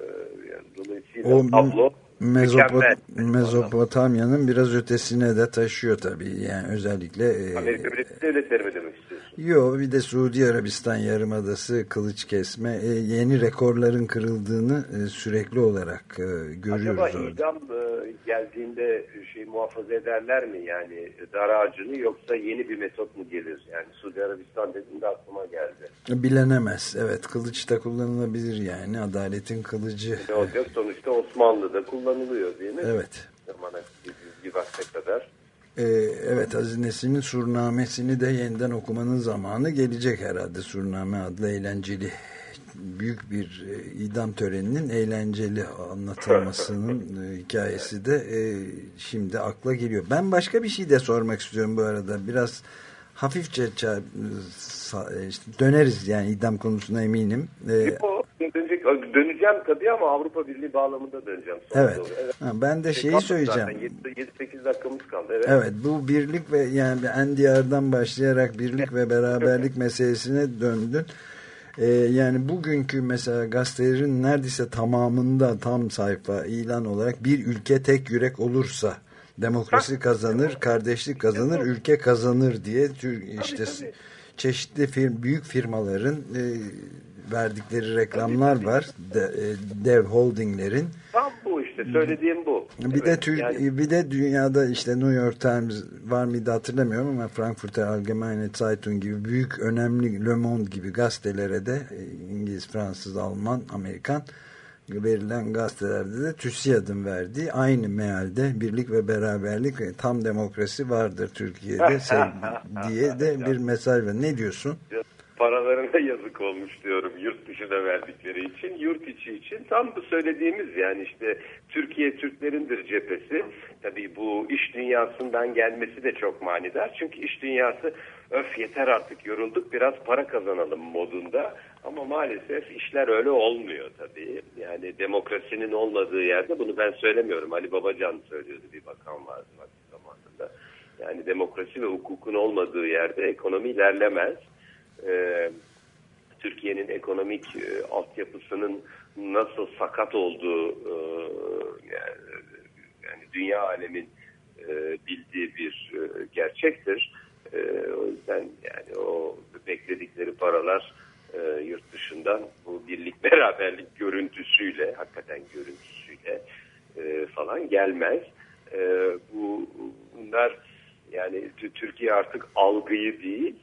yani dolayısıyla o, tablo Mezopot Mezopotamya'nın biraz ötesine de taşıyor tabii. Yani özellikle e, Amerika Birleşik Devletleri mi demek? Yok bir de Suudi Arabistan Yarımadası kılıç kesme e, yeni rekorların kırıldığını e, sürekli olarak e, görüyoruz Acaba orada. idam e, geldiğinde şey muhafaza ederler mi yani dar ağacını yoksa yeni bir metot mu gelir? Yani Suudi Arabistan dediğinde aklıma geldi. Bilenemez. Evet kılıç da kullanılabilir yani adaletin kılıcı. Ne olacak sonuçta Osmanlı'da kullanılıyor değil mi? Evet. Zamana bir vakte kadar. Ee, evet hazinesinin surnamesini de yeniden okumanın zamanı gelecek herhalde. Surname adlı eğlenceli büyük bir e, idam töreninin eğlenceli anlatılmasının e, hikayesi de e, şimdi akla geliyor. Ben başka bir şey de sormak istiyorum bu arada. Biraz hafifçe e, döneriz yani idam konusuna eminim. Ee, döneceğim tabii ama Avrupa Birliği bağlamında döneceğim. Evet. evet. Ha, ben de şey şeyi söyleyeceğim. 7-8 dakikamız kaldı. Evet. evet bu birlik ve yani NDR'dan başlayarak birlik ve beraberlik meselesine döndün. Ee, yani bugünkü mesela gazetelerin neredeyse tamamında tam sayfa ilan olarak bir ülke tek yürek olursa demokrasi kazanır, kardeşlik kazanır, ülke kazanır diye işte çeşitli firm, büyük firmaların e, verdikleri reklamlar var. De, e, dev holdinglerin. Tam bu işte söylediğim bu. Bir de Evet, Türk, yani- bir de dünyada işte New York Times var mıydı hatırlamıyorum ama Frankfurter Allgemeine Zeitung gibi büyük önemli Le Monde gibi gazetelere de e, İngiliz, Fransız, Alman, Amerikan verilen gazetelerde de TÜSİAD'ın verdiği aynı mealde birlik ve beraberlik ve tam demokrasi vardır Türkiye'de diye de bir mesaj var. Ne diyorsun? Paralarına yazık olmuş diyorum yurt dışına verdikleri için. Yurt içi için tam bu söylediğimiz yani işte Türkiye Türklerindir cephesi. Tabii bu iş dünyasından gelmesi de çok manidar. Çünkü iş dünyası öf yeter artık yorulduk biraz para kazanalım modunda. Ama maalesef işler öyle olmuyor tabii. Yani demokrasinin olmadığı yerde bunu ben söylemiyorum. Ali Babacan söylüyordu bir bakan vardı vakti zamanında. Yani demokrasi ve hukukun olmadığı yerde ekonomi ilerlemez. Ee, Türkiye'nin ekonomik e, altyapısının nasıl sakat olduğu e, yani, dünya alemin e, bildiği bir e, gerçektir. E, o yüzden yani o bekledikleri paralar e, yurt dışından bu birlik beraberlik görüntüsüyle hakikaten görüntüsüyle e, falan gelmez. E, bu bunlar yani Türkiye artık algıyı değil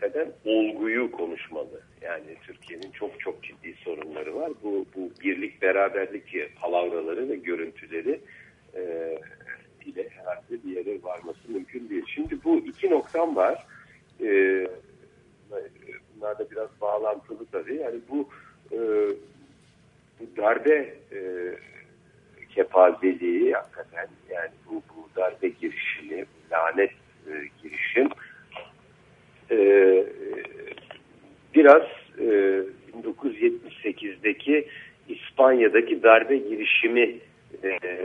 hakikaten olguyu konuşmalı. Yani Türkiye'nin çok çok ciddi sorunları var. Bu, bu birlik beraberlik palavraları ve görüntüleri e, ile herhalde bir yere varması mümkün değil. Şimdi bu iki noktam var. E, bunlar da biraz bağlantılı tabii. Yani bu e, bu darbe e, kepazeliği hakikaten yani bu, bu darbe girişimi, lanet e, girişim e, biraz e, 1978'deki İspanya'daki darbe girişimi e, e,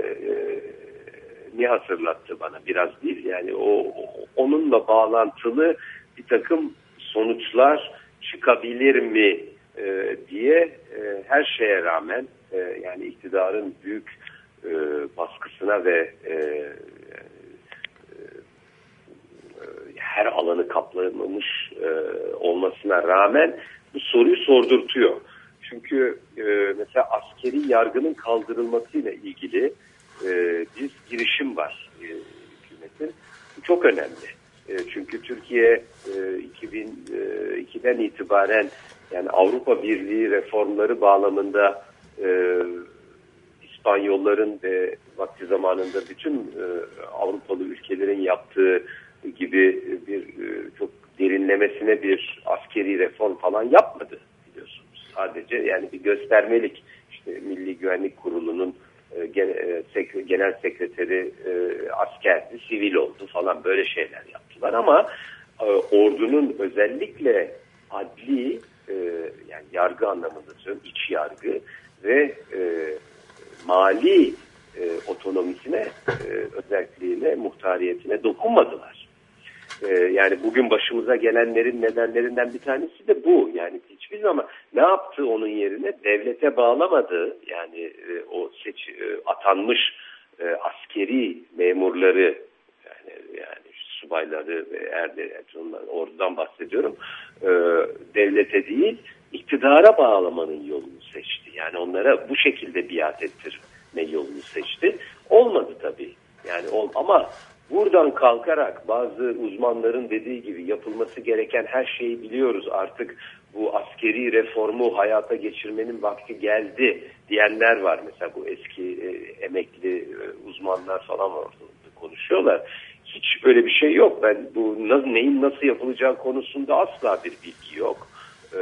ni hatırlattı bana biraz değil. Yani o onunla bağlantılı bir takım sonuçlar çıkabilir mi e, diye e, her şeye rağmen e, yani iktidarın büyük e, baskısına ve e, her alanı kaplamış e, olmasına rağmen bu soruyu sordurtuyor. Çünkü e, mesela askeri yargının kaldırılmasıyla ilgili e, bir girişim var e, hükümetin. Bu çok önemli. E, çünkü Türkiye e, 2002'den itibaren yani Avrupa Birliği reformları bağlamında e, İspanyolların ve vakti zamanında bütün e, Avrupalı ülkelerin yaptığı gibi bir e, çok derinlemesine bir askeri reform falan yapmadı biliyorsunuz. Sadece yani bir göstermelik işte Milli Güvenlik Kurulu'nun e, e, genel sekreteri askerdi, sivil oldu falan böyle şeyler yaptılar ama ordunun özellikle adli yani yargı anlamında söylüyorum iç yargı ve mali otonomisine, özelliğine, muhtariyetine dokunmadılar. E, yani bugün başımıza gelenlerin nedenlerinden bir tanesi de bu. Yani hiçbir zaman ne yaptı onun yerine devlete bağlamadı. Yani e, o seç e, atanmış e, askeri memurları yani, yani subayları ve erde ordudan bahsediyorum. E, devlete değil iktidara bağlamanın yolunu seçti. Yani onlara bu şekilde biat ettirme yolunu seçti. Olmadı tabii. Yani ol, ama buradan kalkarak bazı uzmanların dediği gibi yapılması gereken her şeyi biliyoruz. Artık bu askeri reformu hayata geçirmenin vakti geldi diyenler var. Mesela bu eski e, emekli e, uzmanlar falan var konuşuyorlar. Hiç öyle bir şey yok. Ben bu neyin nasıl yapılacağı konusunda asla bir bilgi yok. Ee,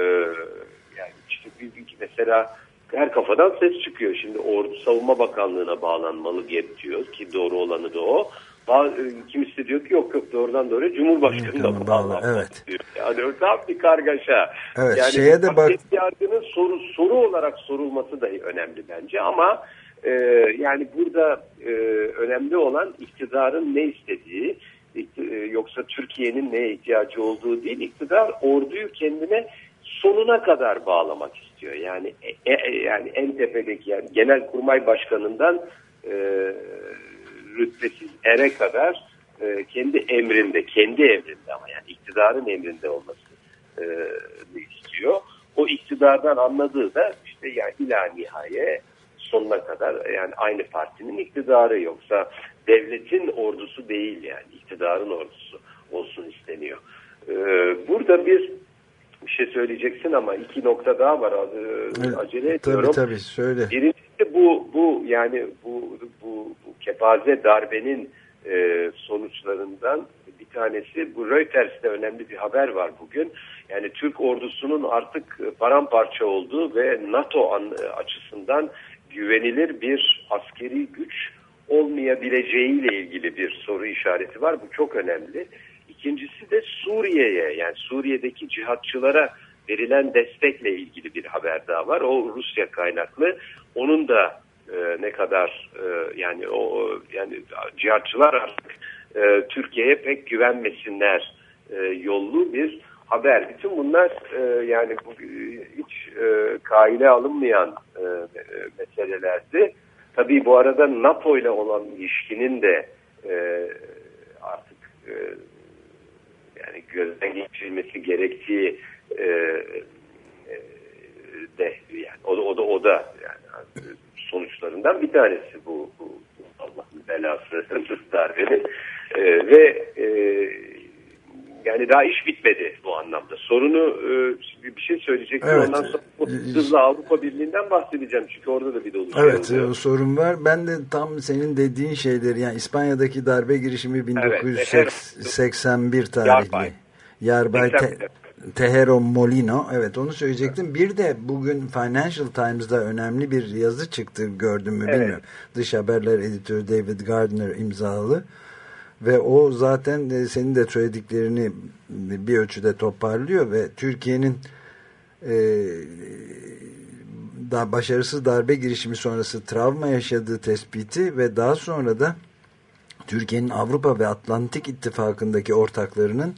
yani işte bir, bir, mesela her kafadan ses çıkıyor. Şimdi Ordu Savunma Bakanlığı'na bağlanmalı diyor ki doğru olanı da o. Bazı, kimisi diyor ki yok yok doğrudan doğruya Cumhurbaşkanı'na bağlanmalı evet. diyor. Yani tam bir kargaşa. Evet, yani şeye de bak- yargının soru, soru olarak sorulması dahi önemli bence ama e, yani burada e, önemli olan iktidarın ne istediği e, yoksa Türkiye'nin neye ihtiyacı olduğu değil iktidar orduyu kendine sonuna kadar bağlamak istiyor. Yani e, e, yani en tepedeki yani Genelkurmay Başkanı'ndan e, rütbesiz ere kadar e, kendi emrinde, kendi emrinde ama yani iktidarın emrinde olması e, istiyor. O iktidardan anladığı da işte yani ila nihaye sonuna kadar yani aynı partinin iktidarı yoksa devletin ordusu değil yani iktidarın ordusu olsun isteniyor. Ee, burada bir bir şey söyleyeceksin ama iki nokta daha var. Ee, Acele ediyorum. Tabii tabii söyle. Birincisi bu bu yani bu, bu kepaze darbenin e, sonuçlarından bir tanesi bu Reuters'te önemli bir haber var bugün. Yani Türk ordusunun artık paramparça olduğu ve NATO an, açısından güvenilir bir askeri güç olmayabileceğiyle ilgili bir soru işareti var. Bu çok önemli. İkincisi de Suriye'ye yani Suriye'deki cihatçılara verilen destekle ilgili bir haber daha var. O Rusya kaynaklı. Onun da e, ne kadar e, yani o yani cihatçılar artık e, Türkiye'ye pek güvenmesinler e, yollu bir haber. Bütün bunlar e, yani bu, hiç e, kaile alınmayan e, meselelerdi. Tabii bu arada NATO ile olan ilişkinin de e, artık e, yani gözden geçirilmesi gerektiği e, e, de yani o da o da o da yani sonuçlarından bir tanesi bu, bu, Allah'ın belası darbenin e, ve e, yani daha iş bitmedi bu anlamda. Sorunu e, bir şey söyleyecektim. Evet. Ondan sonra hızla Avrupa Birliği'nden bahsedeceğim. Çünkü orada da bir dolu Evet o sorun var. Ben de tam senin dediğin şeyleri yani İspanya'daki darbe girişimi 1981 tarihli. Yarbay. Yarbay Te- 84. Tejero Molino. Evet onu söyleyecektim. Bir de bugün Financial Times'da önemli bir yazı çıktı gördün mü Evet. bilmiyorum. Dış haberler editörü David Gardner imzalı. Ve o zaten e, senin de söylediklerini bir ölçüde toparlıyor ve Türkiye'nin e, da başarısız darbe girişimi sonrası travma yaşadığı tespiti ve daha sonra da Türkiye'nin Avrupa ve Atlantik İttifakı'ndaki ortaklarının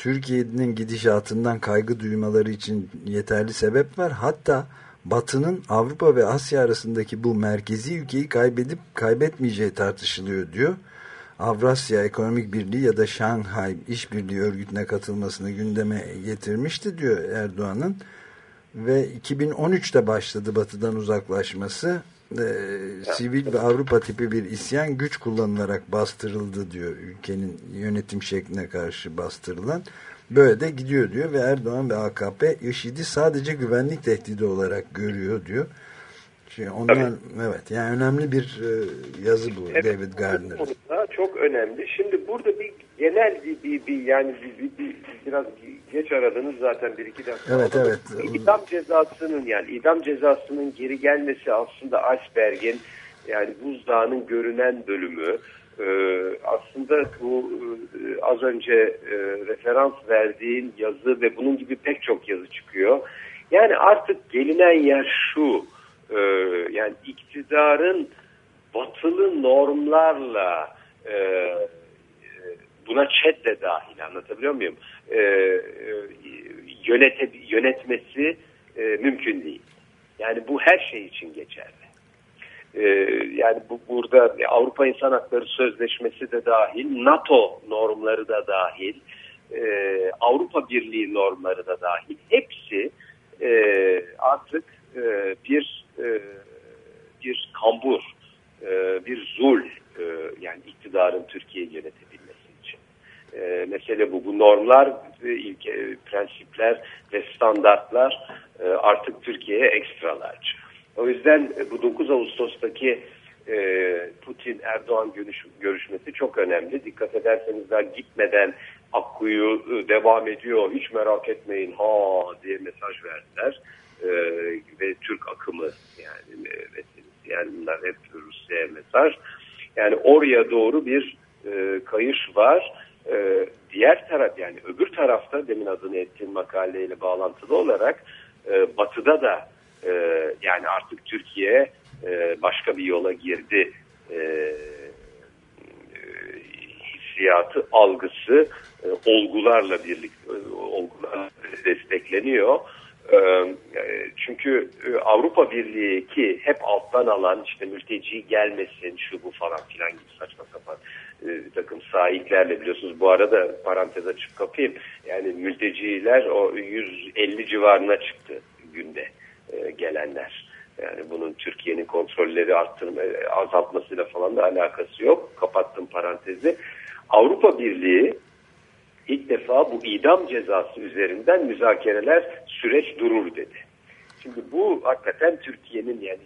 Türkiye'nin gidişatından kaygı duymaları için yeterli sebep var. Hatta Batı'nın Avrupa ve Asya arasındaki bu merkezi ülkeyi kaybedip kaybetmeyeceği tartışılıyor diyor. Avrasya Ekonomik Birliği ya da Şanghay İşbirliği Örgütü'ne katılmasını gündeme getirmişti diyor Erdoğan'ın. Ve 2013'te başladı Batı'dan uzaklaşması. Ee, sivil ve Avrupa tipi bir isyan güç kullanılarak bastırıldı diyor. Ülkenin yönetim şekline karşı bastırılan. Böyle de gidiyor diyor ve Erdoğan ve AKP IŞİD'i sadece güvenlik tehdidi olarak görüyor diyor. Şey, ondan, evet yani önemli bir e, yazı bu Evet, David Gardner. çok önemli. Şimdi burada bir genel bir, bir, bir yani bir, bir, bir- biraz geç aradınız zaten bir iki dakika. Evet, evet. İdam cezasının yani idam cezasının geri gelmesi aslında iceberg'in yani buzdağının görünen bölümü. Ee, aslında bu e, az önce e, referans verdiğin yazı ve bunun gibi pek çok yazı çıkıyor. Yani artık gelinen yer şu. e, yani iktidarın batılı normlarla e, buna chat de dahil anlatabiliyor muyum? E, e, yönete, yönetmesi e, mümkün değil. Yani bu her şey için geçerli. E, yani bu burada Avrupa İnsan Hakları Sözleşmesi de dahil, NATO normları da dahil, e, Avrupa Birliği normları da dahil hepsi e, artık e, bir e, bir kambur, e, bir zul e, yani iktidarın Türkiye'yi yönetebilmesi için. E, mesele bu. Bu normlar, e, ilke, prensipler ve standartlar e, artık Türkiye'ye ekstralar. O yüzden e, bu 9 Ağustos'taki e, Putin-Erdoğan görüş, görüşmesi çok önemli. Dikkat ederseniz daha gitmeden Akkuyu e, devam ediyor. Hiç merak etmeyin ha diye mesaj verdiler. E, ve Türk akımı yani e, meselesi. Yani bunlar hep Rusya'ya mesaj. Yani oraya doğru bir e, kayış var. E, diğer taraf yani öbür tarafta demin adını ettiğim makaleyle bağlantılı olarak e, batıda da e, yani artık Türkiye e, başka bir yola girdi e, e, hissiyatı, algısı e, olgularla birlikte e, destekleniyor. E, e, çünkü e, Avrupa Birliği ki hep alttan alan işte mülteci gelmesin şu bu falan filan gibi saçma sapan bir takım sahiplerle biliyorsunuz bu arada parantez açıp kapayım. Yani mülteciler o 150 civarına çıktı günde e, gelenler. Yani bunun Türkiye'nin kontrolleri arttırma, e, azaltmasıyla falan da alakası yok. Kapattım parantezi. Avrupa Birliği ilk defa bu idam cezası üzerinden müzakereler süreç durur dedi. Şimdi bu hakikaten Türkiye'nin yani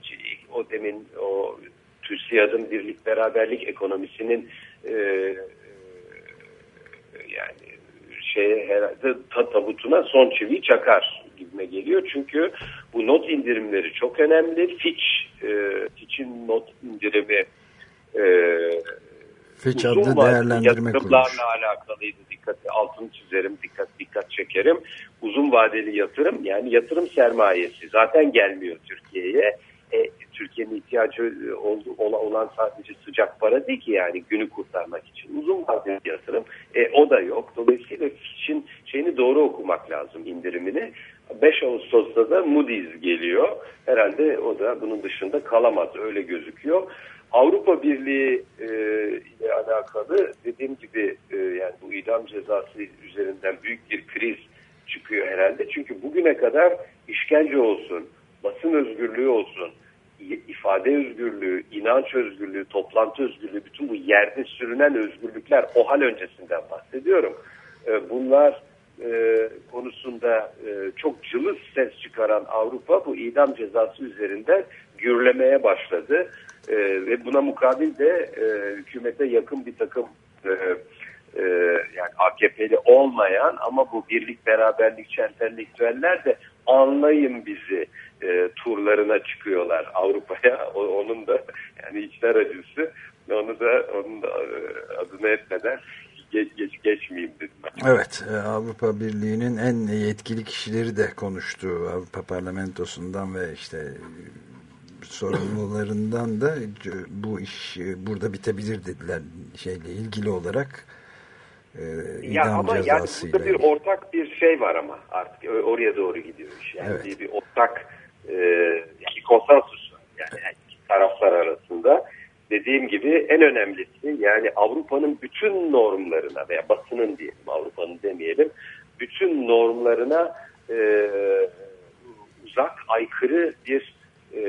o demin o TÜSİAD'ın birlik beraberlik ekonomisinin e, e, yani şey herhalde tabutuna son çiviyi çakar gibime geliyor. Çünkü bu not indirimleri çok önemli. Fitch, e, Fitch'in not indirimi e, Fitch adlı değerlendirme kuruluşu. alakalıydı. Dikkat, altını çizerim, dikkat dikkat çekerim. Uzun vadeli yatırım yani yatırım sermayesi zaten gelmiyor Türkiye'ye. E, Türkiye'nin ihtiyacı olan sadece sıcak para değil ki yani günü kurtarmak için. Uzun vadeli yatırım e, o da yok. Dolayısıyla Fitch'in şeyini doğru okumak lazım indirimini. 5 Ağustos'ta da Moody's geliyor. Herhalde o da bunun dışında kalamaz öyle gözüküyor. Avrupa Birliği e, ile alakalı dediğim gibi e, yani bu idam cezası üzerinden büyük bir kriz çıkıyor herhalde. Çünkü bugüne kadar işkence olsun, basın özgürlüğü olsun, ifade özgürlüğü, inanç özgürlüğü, toplantı özgürlüğü, bütün bu yerde sürünen özgürlükler o hal öncesinden bahsediyorum. E, bunlar e, konusunda e, çok cılız ses çıkaran Avrupa bu idam cezası üzerinden gürlemeye başladı. E, ve buna mukabil de e, hükümete yakın bir takım yani AKP'li olmayan ama bu birlik beraberlikçi entelektüeller de anlayın bizi e, turlarına çıkıyorlar Avrupa'ya. Onun da yani içler acısı. Onu da onun da e, adını etmeden geç, geç geçmeyeyim dedim. Evet, e, Avrupa Birliği'nin en yetkili kişileri de konuştu Avrupa Parlamentosu'ndan ve işte sorumlularından da bu iş e, burada bitebilir dediler şeyle ilgili olarak. E, ya ama yani burada bir ortak bir şey var ama artık oraya doğru gidiyor iş. Yani evet. bir ortak e, yani konsensus. Yani, yani taraflar arasında dediğim gibi en önemlisi yani Avrupa'nın bütün normlarına veya basının diyelim Avrupa'nın demeyelim bütün normlarına e, uzak aykırı bir e,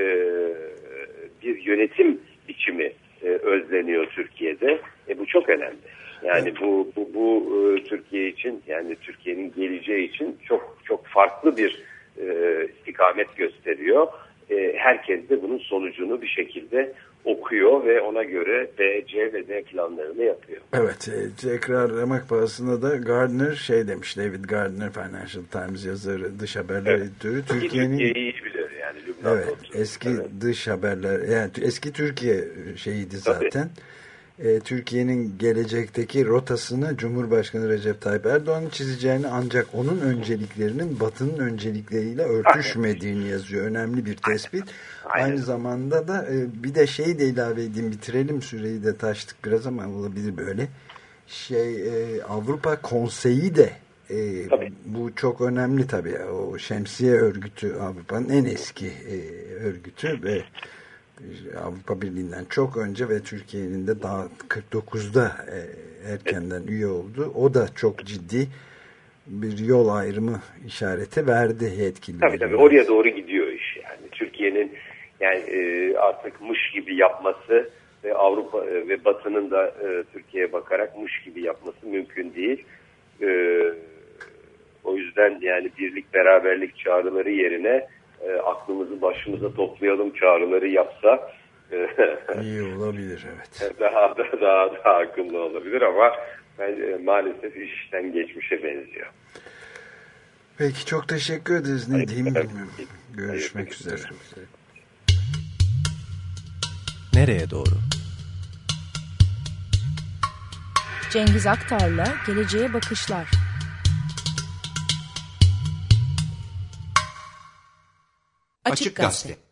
bir yönetim biçimi e, özleniyor Türkiye'de. E, bu çok önemli. Yani bu bu, bu e, Türkiye için yani Türkiye'nin geleceği için çok çok farklı bir e, istikamet gösteriyor. E, herkes de bunun sonucunu bir şekilde okuyor ve ona göre B, C ve D planlarını yapıyor. Evet, e, tekrarlamak pahasına da Gardner şey demiş, David Gardner Financial Times yazarı, dış haberler evet. editörü. Türkiye'nin iyi bilir yani. Lübnan'da evet, eski evet. dış haberler, yani eski Türkiye şeyiydi zaten. Tabii e, Türkiye'nin gelecekteki rotasını Cumhurbaşkanı Recep Tayyip Erdoğan'ın çizeceğini ancak onun önceliklerinin Batı'nın öncelikleriyle örtüşmediğini yazıyor. Önemli bir tespit. Aynen. Aynı zamanda da e, bir de şey de ilave edeyim bitirelim süreyi de taştık biraz ama olabilir böyle. Şey e, Avrupa Konseyi de e, bu çok önemli tabii. O şemsiye örgütü Avrupa'nın en eski e, örgütü ve Avrupa Birliği'nden çok önce ve Türkiye'nin de daha 49'da e, erkenden üye oldu. O da çok ciddi bir yol ayrımı işareti verdi yetkililer. Tabii tabii oraya doğru gidiyor iş yani. Türkiye'nin yani e, artık mış gibi yapması ve Avrupa e, ve Batı'nın da Türkiye'ye bakarak mış gibi yapması mümkün değil. O yüzden yani birlik beraberlik çağrıları yerine e, aklımızı başımıza toplayalım çağrıları yapsa e, iyi olabilir evet. Daha da daha da akıllı olabilir ama ben, e, maalesef işten geçmişe benziyor. Peki çok teşekkür ederiz. Ne diyeyim bilmiyorum. Görüşmek üzere. Nereye doğru? Cengiz Aktar'la Geleceğe Bakışlar. Açık Gazete.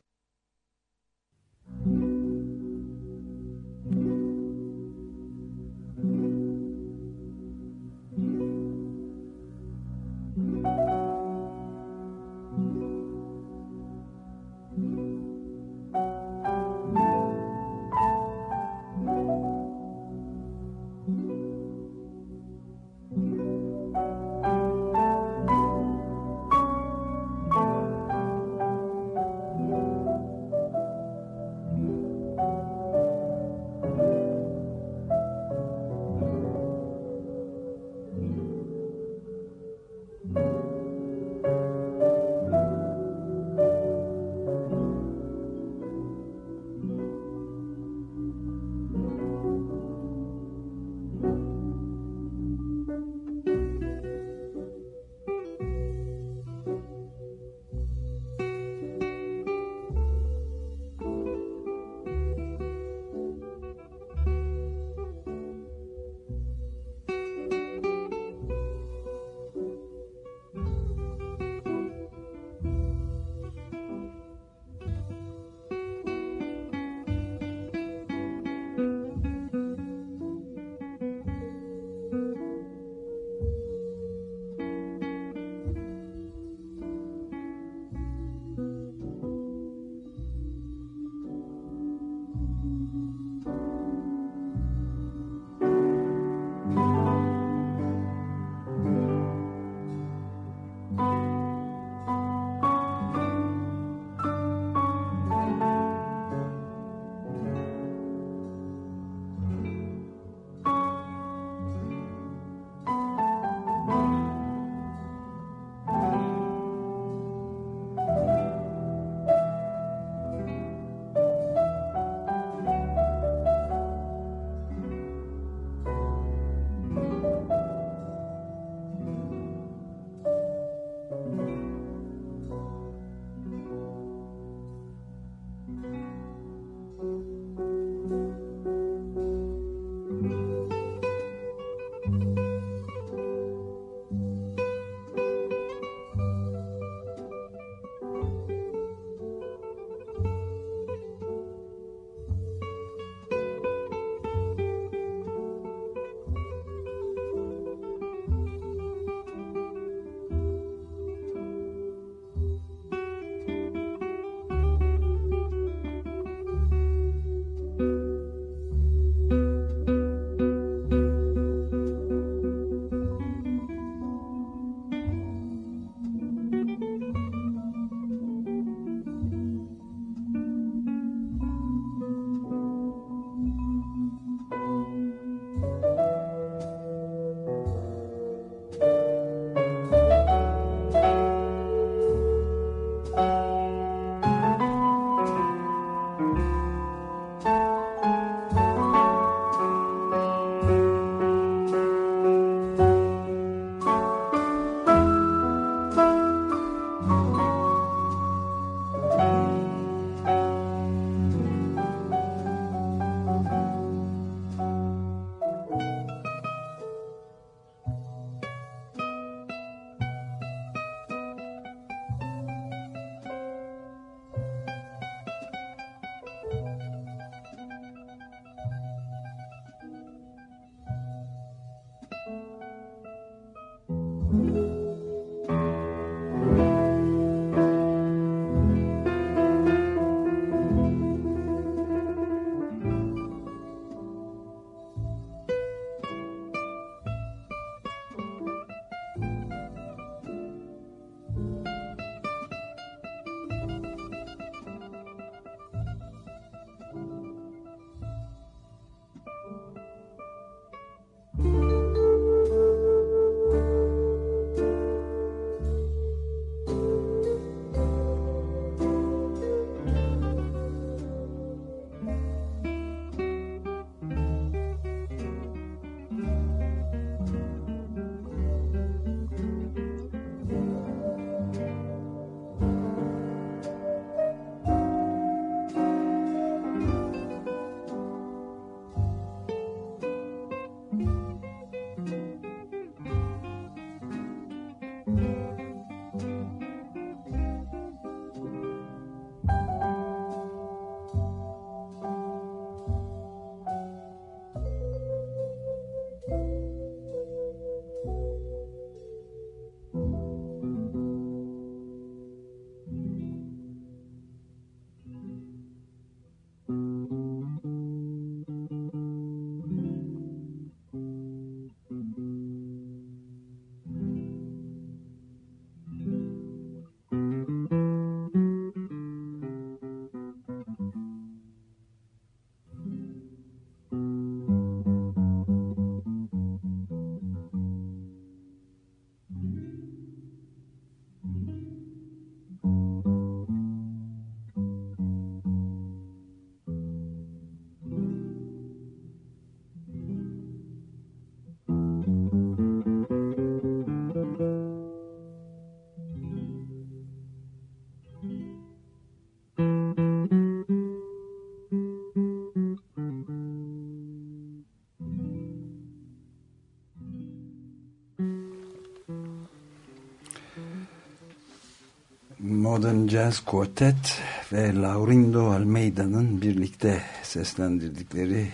Modern Jazz Quartet ve Laurindo Almeida'nın birlikte seslendirdikleri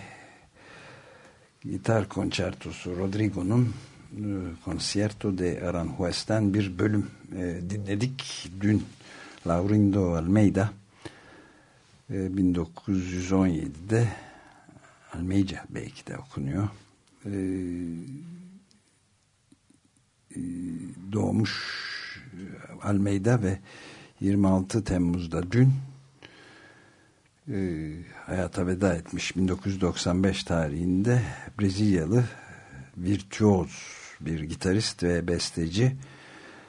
gitar konçertosu Rodrigo'nun e, Concierto de Aranjuez'ten bir bölüm e, dinledik. Dün Laurindo Almeida e, 1917'de Almeida belki de okunuyor. E, e doğmuş Almeida ve 26 Temmuz'da dün e, hayata veda etmiş 1995 tarihinde Brezilyalı virtüoz bir gitarist ve besteci.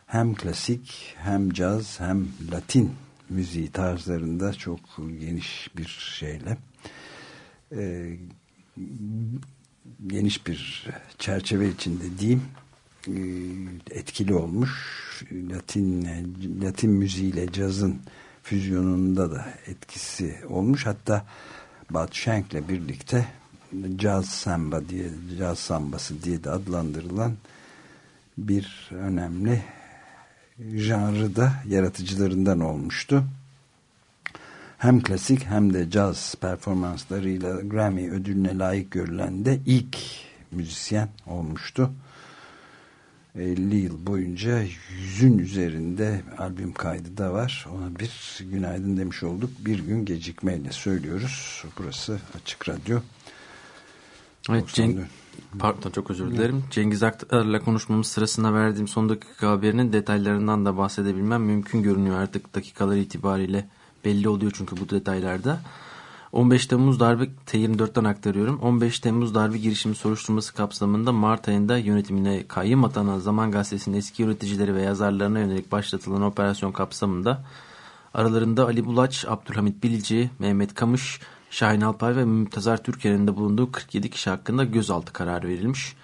Hem klasik hem caz hem latin müziği tarzlarında çok geniş bir şeyle e, geniş bir çerçeve içinde diyeyim etkili olmuş Latin Latin müziğiyle cazın füzyonunda da etkisi olmuş. Hatta Bud Shank'le birlikte Jazz Samba diye, Jazz Sambası diye de adlandırılan bir önemli janrı da yaratıcılarından olmuştu. Hem klasik hem de caz performanslarıyla Grammy ödülüne layık görülen de ilk müzisyen olmuştu. 50 yıl boyunca yüzün üzerinde albüm kaydı da var. Ona bir günaydın demiş olduk. Bir gün gecikmeyle söylüyoruz. Burası Açık Radyo. Evet Cenk, pardon çok özür dilerim. Cengiz Aktar'la konuşmamız sırasında verdiğim son dakika haberinin detaylarından da bahsedebilmem mümkün görünüyor artık dakikalar itibariyle belli oluyor çünkü bu detaylarda. 15 Temmuz darbe T24'ten aktarıyorum. 15 Temmuz darbe girişimi soruşturması kapsamında Mart ayında yönetimine kayyım atanan Zaman Gazetesi'nin eski yöneticileri ve yazarlarına yönelik başlatılan operasyon kapsamında aralarında Ali Bulaç, Abdülhamit Bilici, Mehmet Kamış, Şahin Alpay ve Mümtazar Türkiye'nin de bulunduğu 47 kişi hakkında gözaltı kararı verilmiş.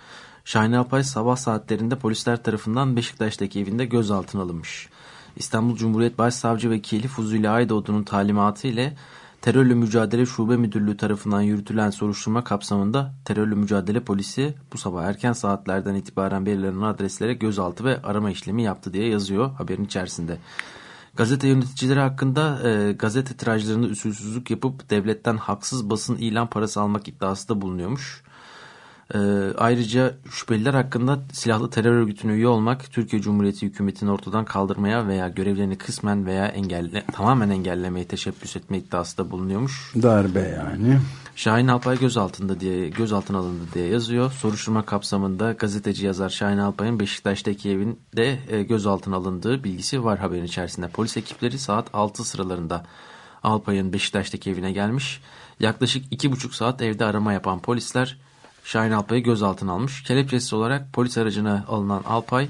Şahin Alpay sabah saatlerinde polisler tarafından Beşiktaş'taki evinde gözaltına alınmış. İstanbul Cumhuriyet Başsavcı Vekili Fuzuli Aydoğdu'nun talimatı ile Terörle Mücadele Şube Müdürlüğü tarafından yürütülen soruşturma kapsamında terörle mücadele polisi bu sabah erken saatlerden itibaren belirlenen adreslere gözaltı ve arama işlemi yaptı diye yazıyor haberin içerisinde. Gazete yöneticileri hakkında e, gazete tirajlarında usulsüzlük yapıp devletten haksız basın ilan parası almak iddiası da bulunuyormuş. E, ayrıca şüpheliler hakkında silahlı terör örgütüne üye olmak, Türkiye Cumhuriyeti hükümetini ortadan kaldırmaya veya görevlerini kısmen veya engelle, tamamen engellemeye teşebbüs etme iddiası da bulunuyormuş. Darbe yani. Şahin Alpay gözaltında diye gözaltına alındı diye yazıyor. Soruşturma kapsamında gazeteci yazar Şahin Alpay'ın Beşiktaş'taki evinde gözaltına alındığı bilgisi var haberin içerisinde. Polis ekipleri saat 6 sıralarında Alpay'ın Beşiktaş'taki evine gelmiş. Yaklaşık iki buçuk saat evde arama yapan polisler Şahin Alpay'ı gözaltına almış. Kelepçesiz olarak polis aracına alınan Alpay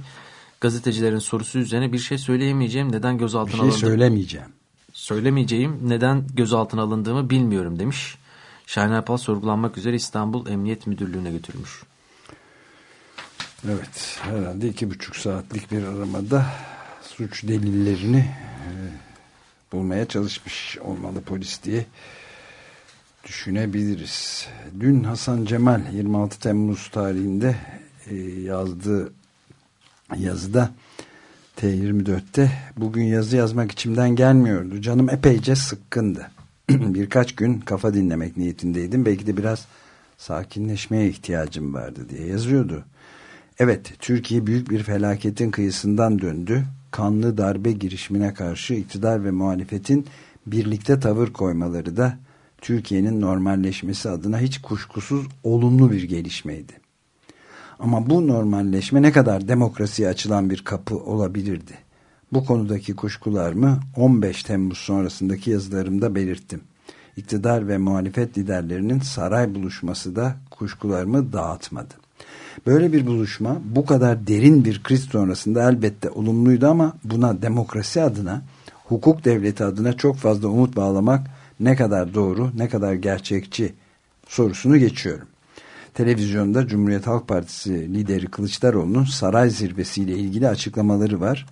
gazetecilerin sorusu üzerine bir şey söyleyemeyeceğim neden gözaltına alındım. Bir şey alındım? söylemeyeceğim. Söylemeyeceğim neden gözaltına alındığımı bilmiyorum demiş. Şahin Alpay sorgulanmak üzere İstanbul Emniyet Müdürlüğü'ne götürülmüş. Evet herhalde iki buçuk saatlik bir aramada suç delillerini e, bulmaya çalışmış olmalı polis diye düşünebiliriz. Dün Hasan Cemal 26 Temmuz tarihinde e, yazdığı yazıda T24'te bugün yazı yazmak içimden gelmiyordu. Canım epeyce sıkkındı. Birkaç gün kafa dinlemek niyetindeydim. Belki de biraz sakinleşmeye ihtiyacım vardı diye yazıyordu. Evet, Türkiye büyük bir felaketin kıyısından döndü. Kanlı darbe girişimine karşı iktidar ve muhalefetin birlikte tavır koymaları da Türkiye'nin normalleşmesi adına hiç kuşkusuz olumlu bir gelişmeydi. Ama bu normalleşme ne kadar demokrasiye açılan bir kapı olabilirdi? Bu konudaki kuşkularımı 15 Temmuz sonrasındaki yazılarımda belirttim. İktidar ve muhalefet liderlerinin saray buluşması da kuşkularımı dağıtmadı. Böyle bir buluşma bu kadar derin bir kriz sonrasında elbette olumluydu ama buna demokrasi adına, hukuk devleti adına çok fazla umut bağlamak ne kadar doğru, ne kadar gerçekçi sorusunu geçiyorum. Televizyonda Cumhuriyet Halk Partisi lideri Kılıçdaroğlu'nun saray zirvesiyle ilgili açıklamaları var.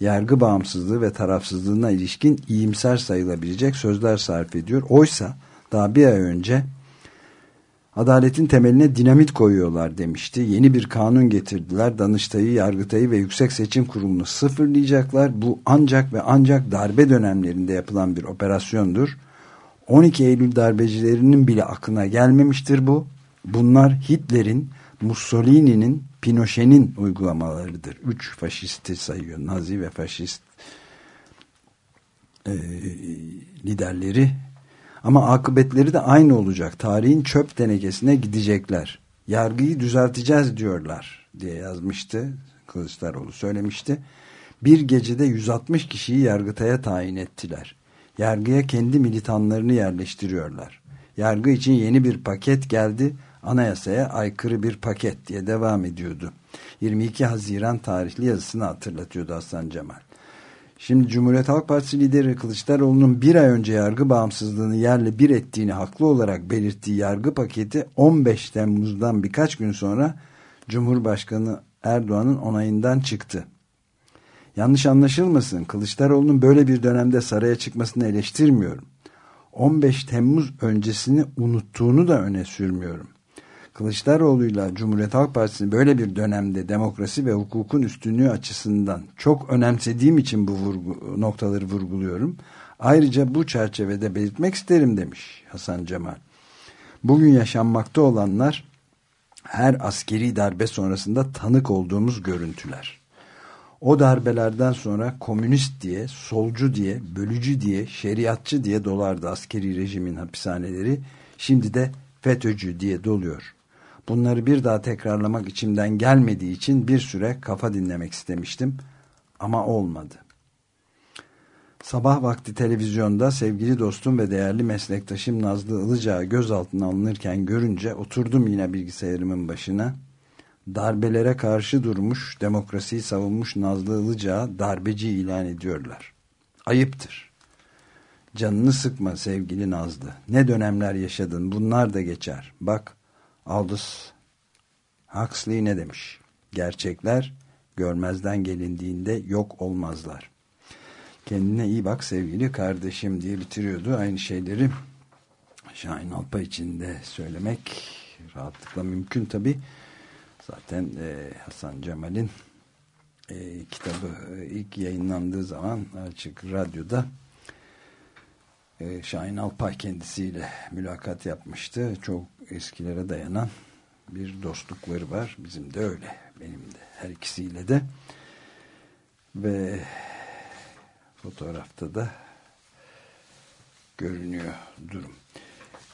Yargı bağımsızlığı ve tarafsızlığına ilişkin iyimser sayılabilecek sözler sarf ediyor. Oysa daha bir ay önce adaletin temeline dinamit koyuyorlar demişti. Yeni bir kanun getirdiler. Danıştay'ı, Yargıtay'ı ve Yüksek Seçim Kurulu'nu sıfırlayacaklar. Bu ancak ve ancak darbe dönemlerinde yapılan bir operasyondur 12 Eylül darbecilerinin bile aklına gelmemiştir bu. Bunlar Hitler'in, Mussolini'nin, Pinochet'in uygulamalarıdır. Üç faşisti sayıyor. Nazi ve faşist e, liderleri. Ama akıbetleri de aynı olacak. Tarihin çöp tenekesine gidecekler. Yargıyı düzelteceğiz diyorlar diye yazmıştı. Kılıçdaroğlu söylemişti. Bir gecede 160 kişiyi yargıtaya tayin ettiler yargıya kendi militanlarını yerleştiriyorlar. Yargı için yeni bir paket geldi, anayasaya aykırı bir paket diye devam ediyordu. 22 Haziran tarihli yazısını hatırlatıyordu Hasan Cemal. Şimdi Cumhuriyet Halk Partisi lideri Kılıçdaroğlu'nun bir ay önce yargı bağımsızlığını yerle bir ettiğini haklı olarak belirttiği yargı paketi 15 Temmuz'dan birkaç gün sonra Cumhurbaşkanı Erdoğan'ın onayından çıktı. Yanlış anlaşılmasın. Kılıçdaroğlu'nun böyle bir dönemde saraya çıkmasını eleştirmiyorum. 15 Temmuz öncesini unuttuğunu da öne sürmüyorum. Kılıçdaroğlu'yla Cumhuriyet Halk Partisi'nin böyle bir dönemde demokrasi ve hukukun üstünlüğü açısından çok önemsediğim için bu vurgu, noktaları vurguluyorum. Ayrıca bu çerçevede belirtmek isterim demiş Hasan Cemal. Bugün yaşanmakta olanlar her askeri darbe sonrasında tanık olduğumuz görüntüler. O darbelerden sonra komünist diye, solcu diye, bölücü diye, şeriatçı diye dolardı askeri rejimin hapishaneleri. Şimdi de FETÖ'cü diye doluyor. Bunları bir daha tekrarlamak içimden gelmediği için bir süre kafa dinlemek istemiştim ama olmadı. Sabah vakti televizyonda sevgili dostum ve değerli meslektaşım Nazlı Ilıcağı gözaltına alınırken görünce oturdum yine bilgisayarımın başına. Darbelere karşı durmuş, demokrasiyi savunmuş Nazlı Ilıcağı darbeci ilan ediyorlar. Ayıptır. Canını sıkma sevgili Nazlı. Ne dönemler yaşadın bunlar da geçer. Bak Aldous Huxley ne demiş? Gerçekler görmezden gelindiğinde yok olmazlar. Kendine iyi bak sevgili kardeşim diye bitiriyordu. Aynı şeyleri Şahin Alpa için de söylemek rahatlıkla mümkün tabi. Zaten e, Hasan Cemal'in e, kitabı e, ilk yayınlandığı zaman açık radyoda e, Şahin Alpay kendisiyle mülakat yapmıştı. Çok eskilere dayanan bir dostlukları var. Bizim de öyle. Benim de her ikisiyle de. Ve fotoğrafta da görünüyor durum.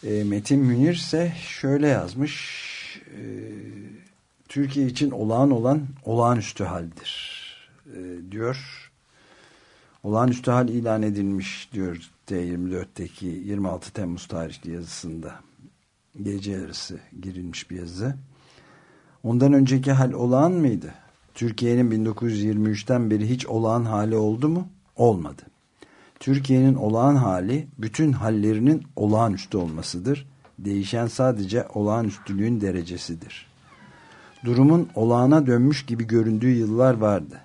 E, Metin Münir ise şöyle yazmış. E, Türkiye için olağan olan olağanüstü haldir e, diyor. Olağanüstü hal ilan edilmiş diyor T24'teki 26 Temmuz tarihli yazısında. Gece yarısı girilmiş bir yazı. Ondan önceki hal olağan mıydı? Türkiye'nin 1923'ten beri hiç olağan hali oldu mu? Olmadı. Türkiye'nin olağan hali bütün hallerinin olağanüstü olmasıdır. Değişen sadece olağanüstülüğün derecesidir. Durumun olağana dönmüş gibi göründüğü yıllar vardı.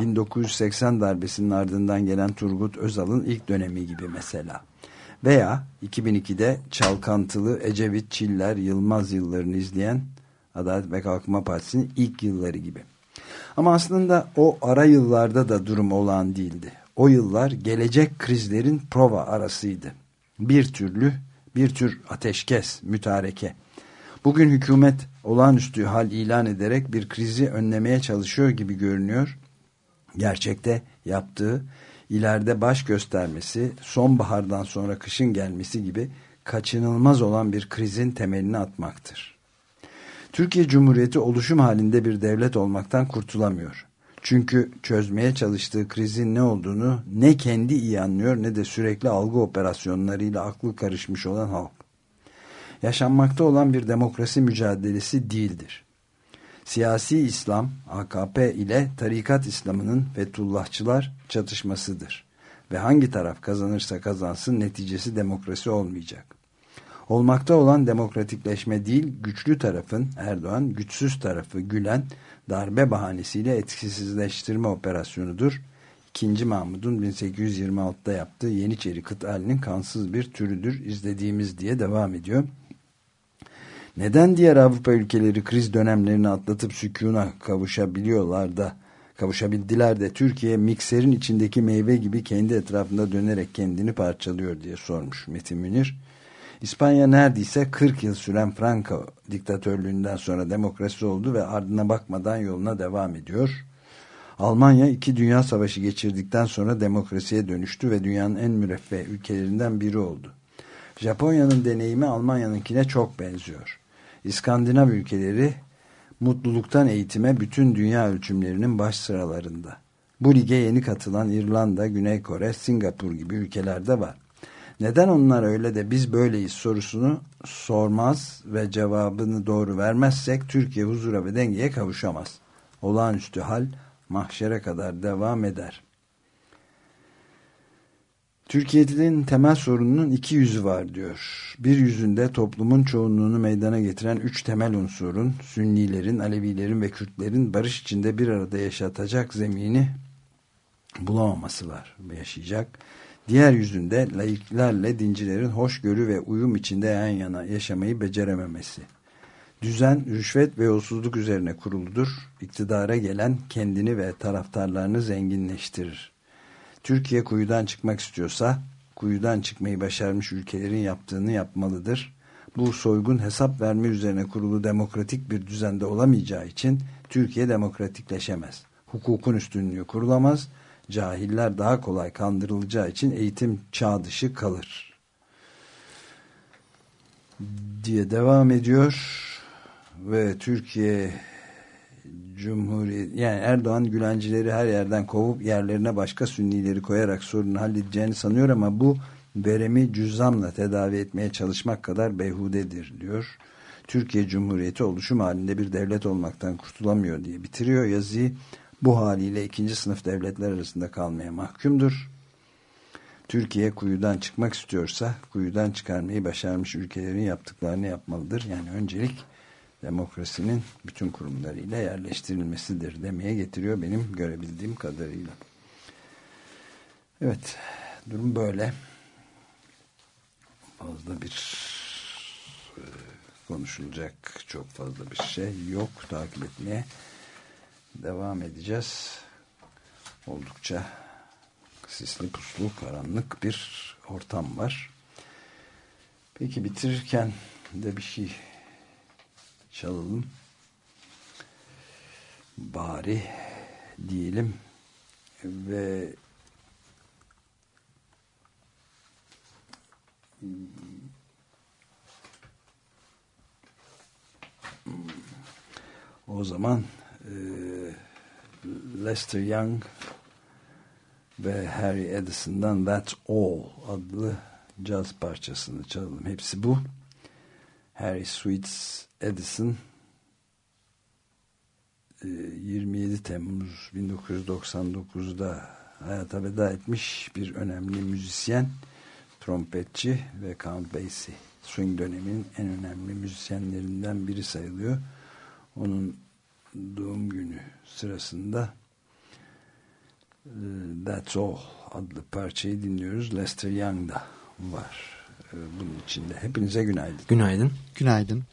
1980 darbesinin ardından gelen Turgut Özal'ın ilk dönemi gibi mesela. Veya 2002'de çalkantılı Ecevit, Çiller, Yılmaz yıllarını izleyen Adalet ve Kalkınma Partisi'nin ilk yılları gibi. Ama aslında o ara yıllarda da durum olağan değildi. O yıllar gelecek krizlerin prova arasıydı. Bir türlü, bir tür ateşkes, mütareke. Bugün hükümet olağanüstü hal ilan ederek bir krizi önlemeye çalışıyor gibi görünüyor. Gerçekte yaptığı ileride baş göstermesi, sonbahardan sonra kışın gelmesi gibi kaçınılmaz olan bir krizin temelini atmaktır. Türkiye Cumhuriyeti oluşum halinde bir devlet olmaktan kurtulamıyor. Çünkü çözmeye çalıştığı krizin ne olduğunu ne kendi iyi anlıyor ne de sürekli algı operasyonlarıyla aklı karışmış olan halk. Yaşanmakta olan bir demokrasi mücadelesi değildir. Siyasi İslam, AKP ile tarikat İslam'ının Fethullahçılar çatışmasıdır. Ve hangi taraf kazanırsa kazansın neticesi demokrasi olmayacak. Olmakta olan demokratikleşme değil, güçlü tarafın Erdoğan, güçsüz tarafı Gülen darbe bahanesiyle etkisizleştirme operasyonudur. İkinci Mahmud'un 1826'da yaptığı Yeniçeri kıt kansız bir türüdür izlediğimiz diye devam ediyor. Neden diğer Avrupa ülkeleri kriz dönemlerini atlatıp sükuna kavuşabiliyorlar da kavuşabildiler de Türkiye mikserin içindeki meyve gibi kendi etrafında dönerek kendini parçalıyor diye sormuş Metin Münir. İspanya neredeyse 40 yıl süren Franco diktatörlüğünden sonra demokrasi oldu ve ardına bakmadan yoluna devam ediyor. Almanya iki dünya savaşı geçirdikten sonra demokrasiye dönüştü ve dünyanın en müreffeh ülkelerinden biri oldu. Japonya'nın deneyimi Almanya'nınkine çok benziyor. İskandinav ülkeleri mutluluktan eğitime bütün dünya ölçümlerinin baş sıralarında. Bu lige yeni katılan İrlanda, Güney Kore, Singapur gibi ülkelerde var. Neden onlar öyle de biz böyleyiz sorusunu sormaz ve cevabını doğru vermezsek Türkiye huzura ve dengeye kavuşamaz. Olağanüstü hal mahşere kadar devam eder. Türkiye'nin temel sorununun iki yüzü var diyor. Bir yüzünde toplumun çoğunluğunu meydana getiren üç temel unsurun, Sünnilerin, Alevilerin ve Kürtlerin barış içinde bir arada yaşatacak zemini bulamaması var. Yaşayacak Diğer yüzünde laiklerle dincilerin hoşgörü ve uyum içinde yan yana yaşamayı becerememesi. Düzen, rüşvet ve yolsuzluk üzerine kuruludur. İktidara gelen kendini ve taraftarlarını zenginleştirir. Türkiye kuyudan çıkmak istiyorsa kuyudan çıkmayı başarmış ülkelerin yaptığını yapmalıdır. Bu soygun hesap verme üzerine kurulu demokratik bir düzende olamayacağı için Türkiye demokratikleşemez. Hukukun üstünlüğü kurulamaz. Cahiller daha kolay kandırılacağı için eğitim çağ dışı kalır. Diye devam ediyor ve Türkiye Cumhuriyet yani Erdoğan Gülencileri her yerden kovup yerlerine başka Sünnileri koyarak sorunu halledeceğini sanıyor ama bu veremi cüzzamla tedavi etmeye çalışmak kadar beyhudedir diyor. Türkiye Cumhuriyeti oluşum halinde bir devlet olmaktan kurtulamıyor diye bitiriyor yazıyı. Bu haliyle ikinci sınıf devletler arasında kalmaya mahkumdur. Türkiye kuyudan çıkmak istiyorsa kuyudan çıkarmayı başarmış ülkelerin yaptıklarını yapmalıdır. Yani öncelik demokrasinin bütün kurumlarıyla yerleştirilmesidir demeye getiriyor benim görebildiğim kadarıyla. Evet, durum böyle. Fazla bir e, konuşulacak çok fazla bir şey yok. Takip etmeye devam edeceğiz. Oldukça sisli puslu karanlık bir ortam var. Peki bitirirken de bir şey çalalım. Bari diyelim ve o zaman e, Lester Young ve Harry Edison'dan That's All adlı caz parçasını çalalım. Hepsi bu. Harry Sweets Edison 27 e, Temmuz 1999'da hayata veda etmiş bir önemli müzisyen, trompetçi ve Count Basie. Swing döneminin en önemli müzisyenlerinden biri sayılıyor. Onun doğum günü sırasında e, That's All adlı parçayı dinliyoruz. Lester Young da var bunun içinde. Hepinize günaydın. Günaydın. Günaydın.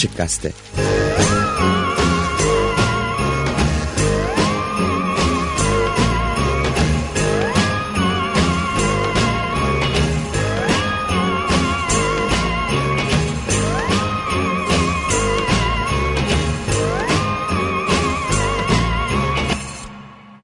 Açık Gazete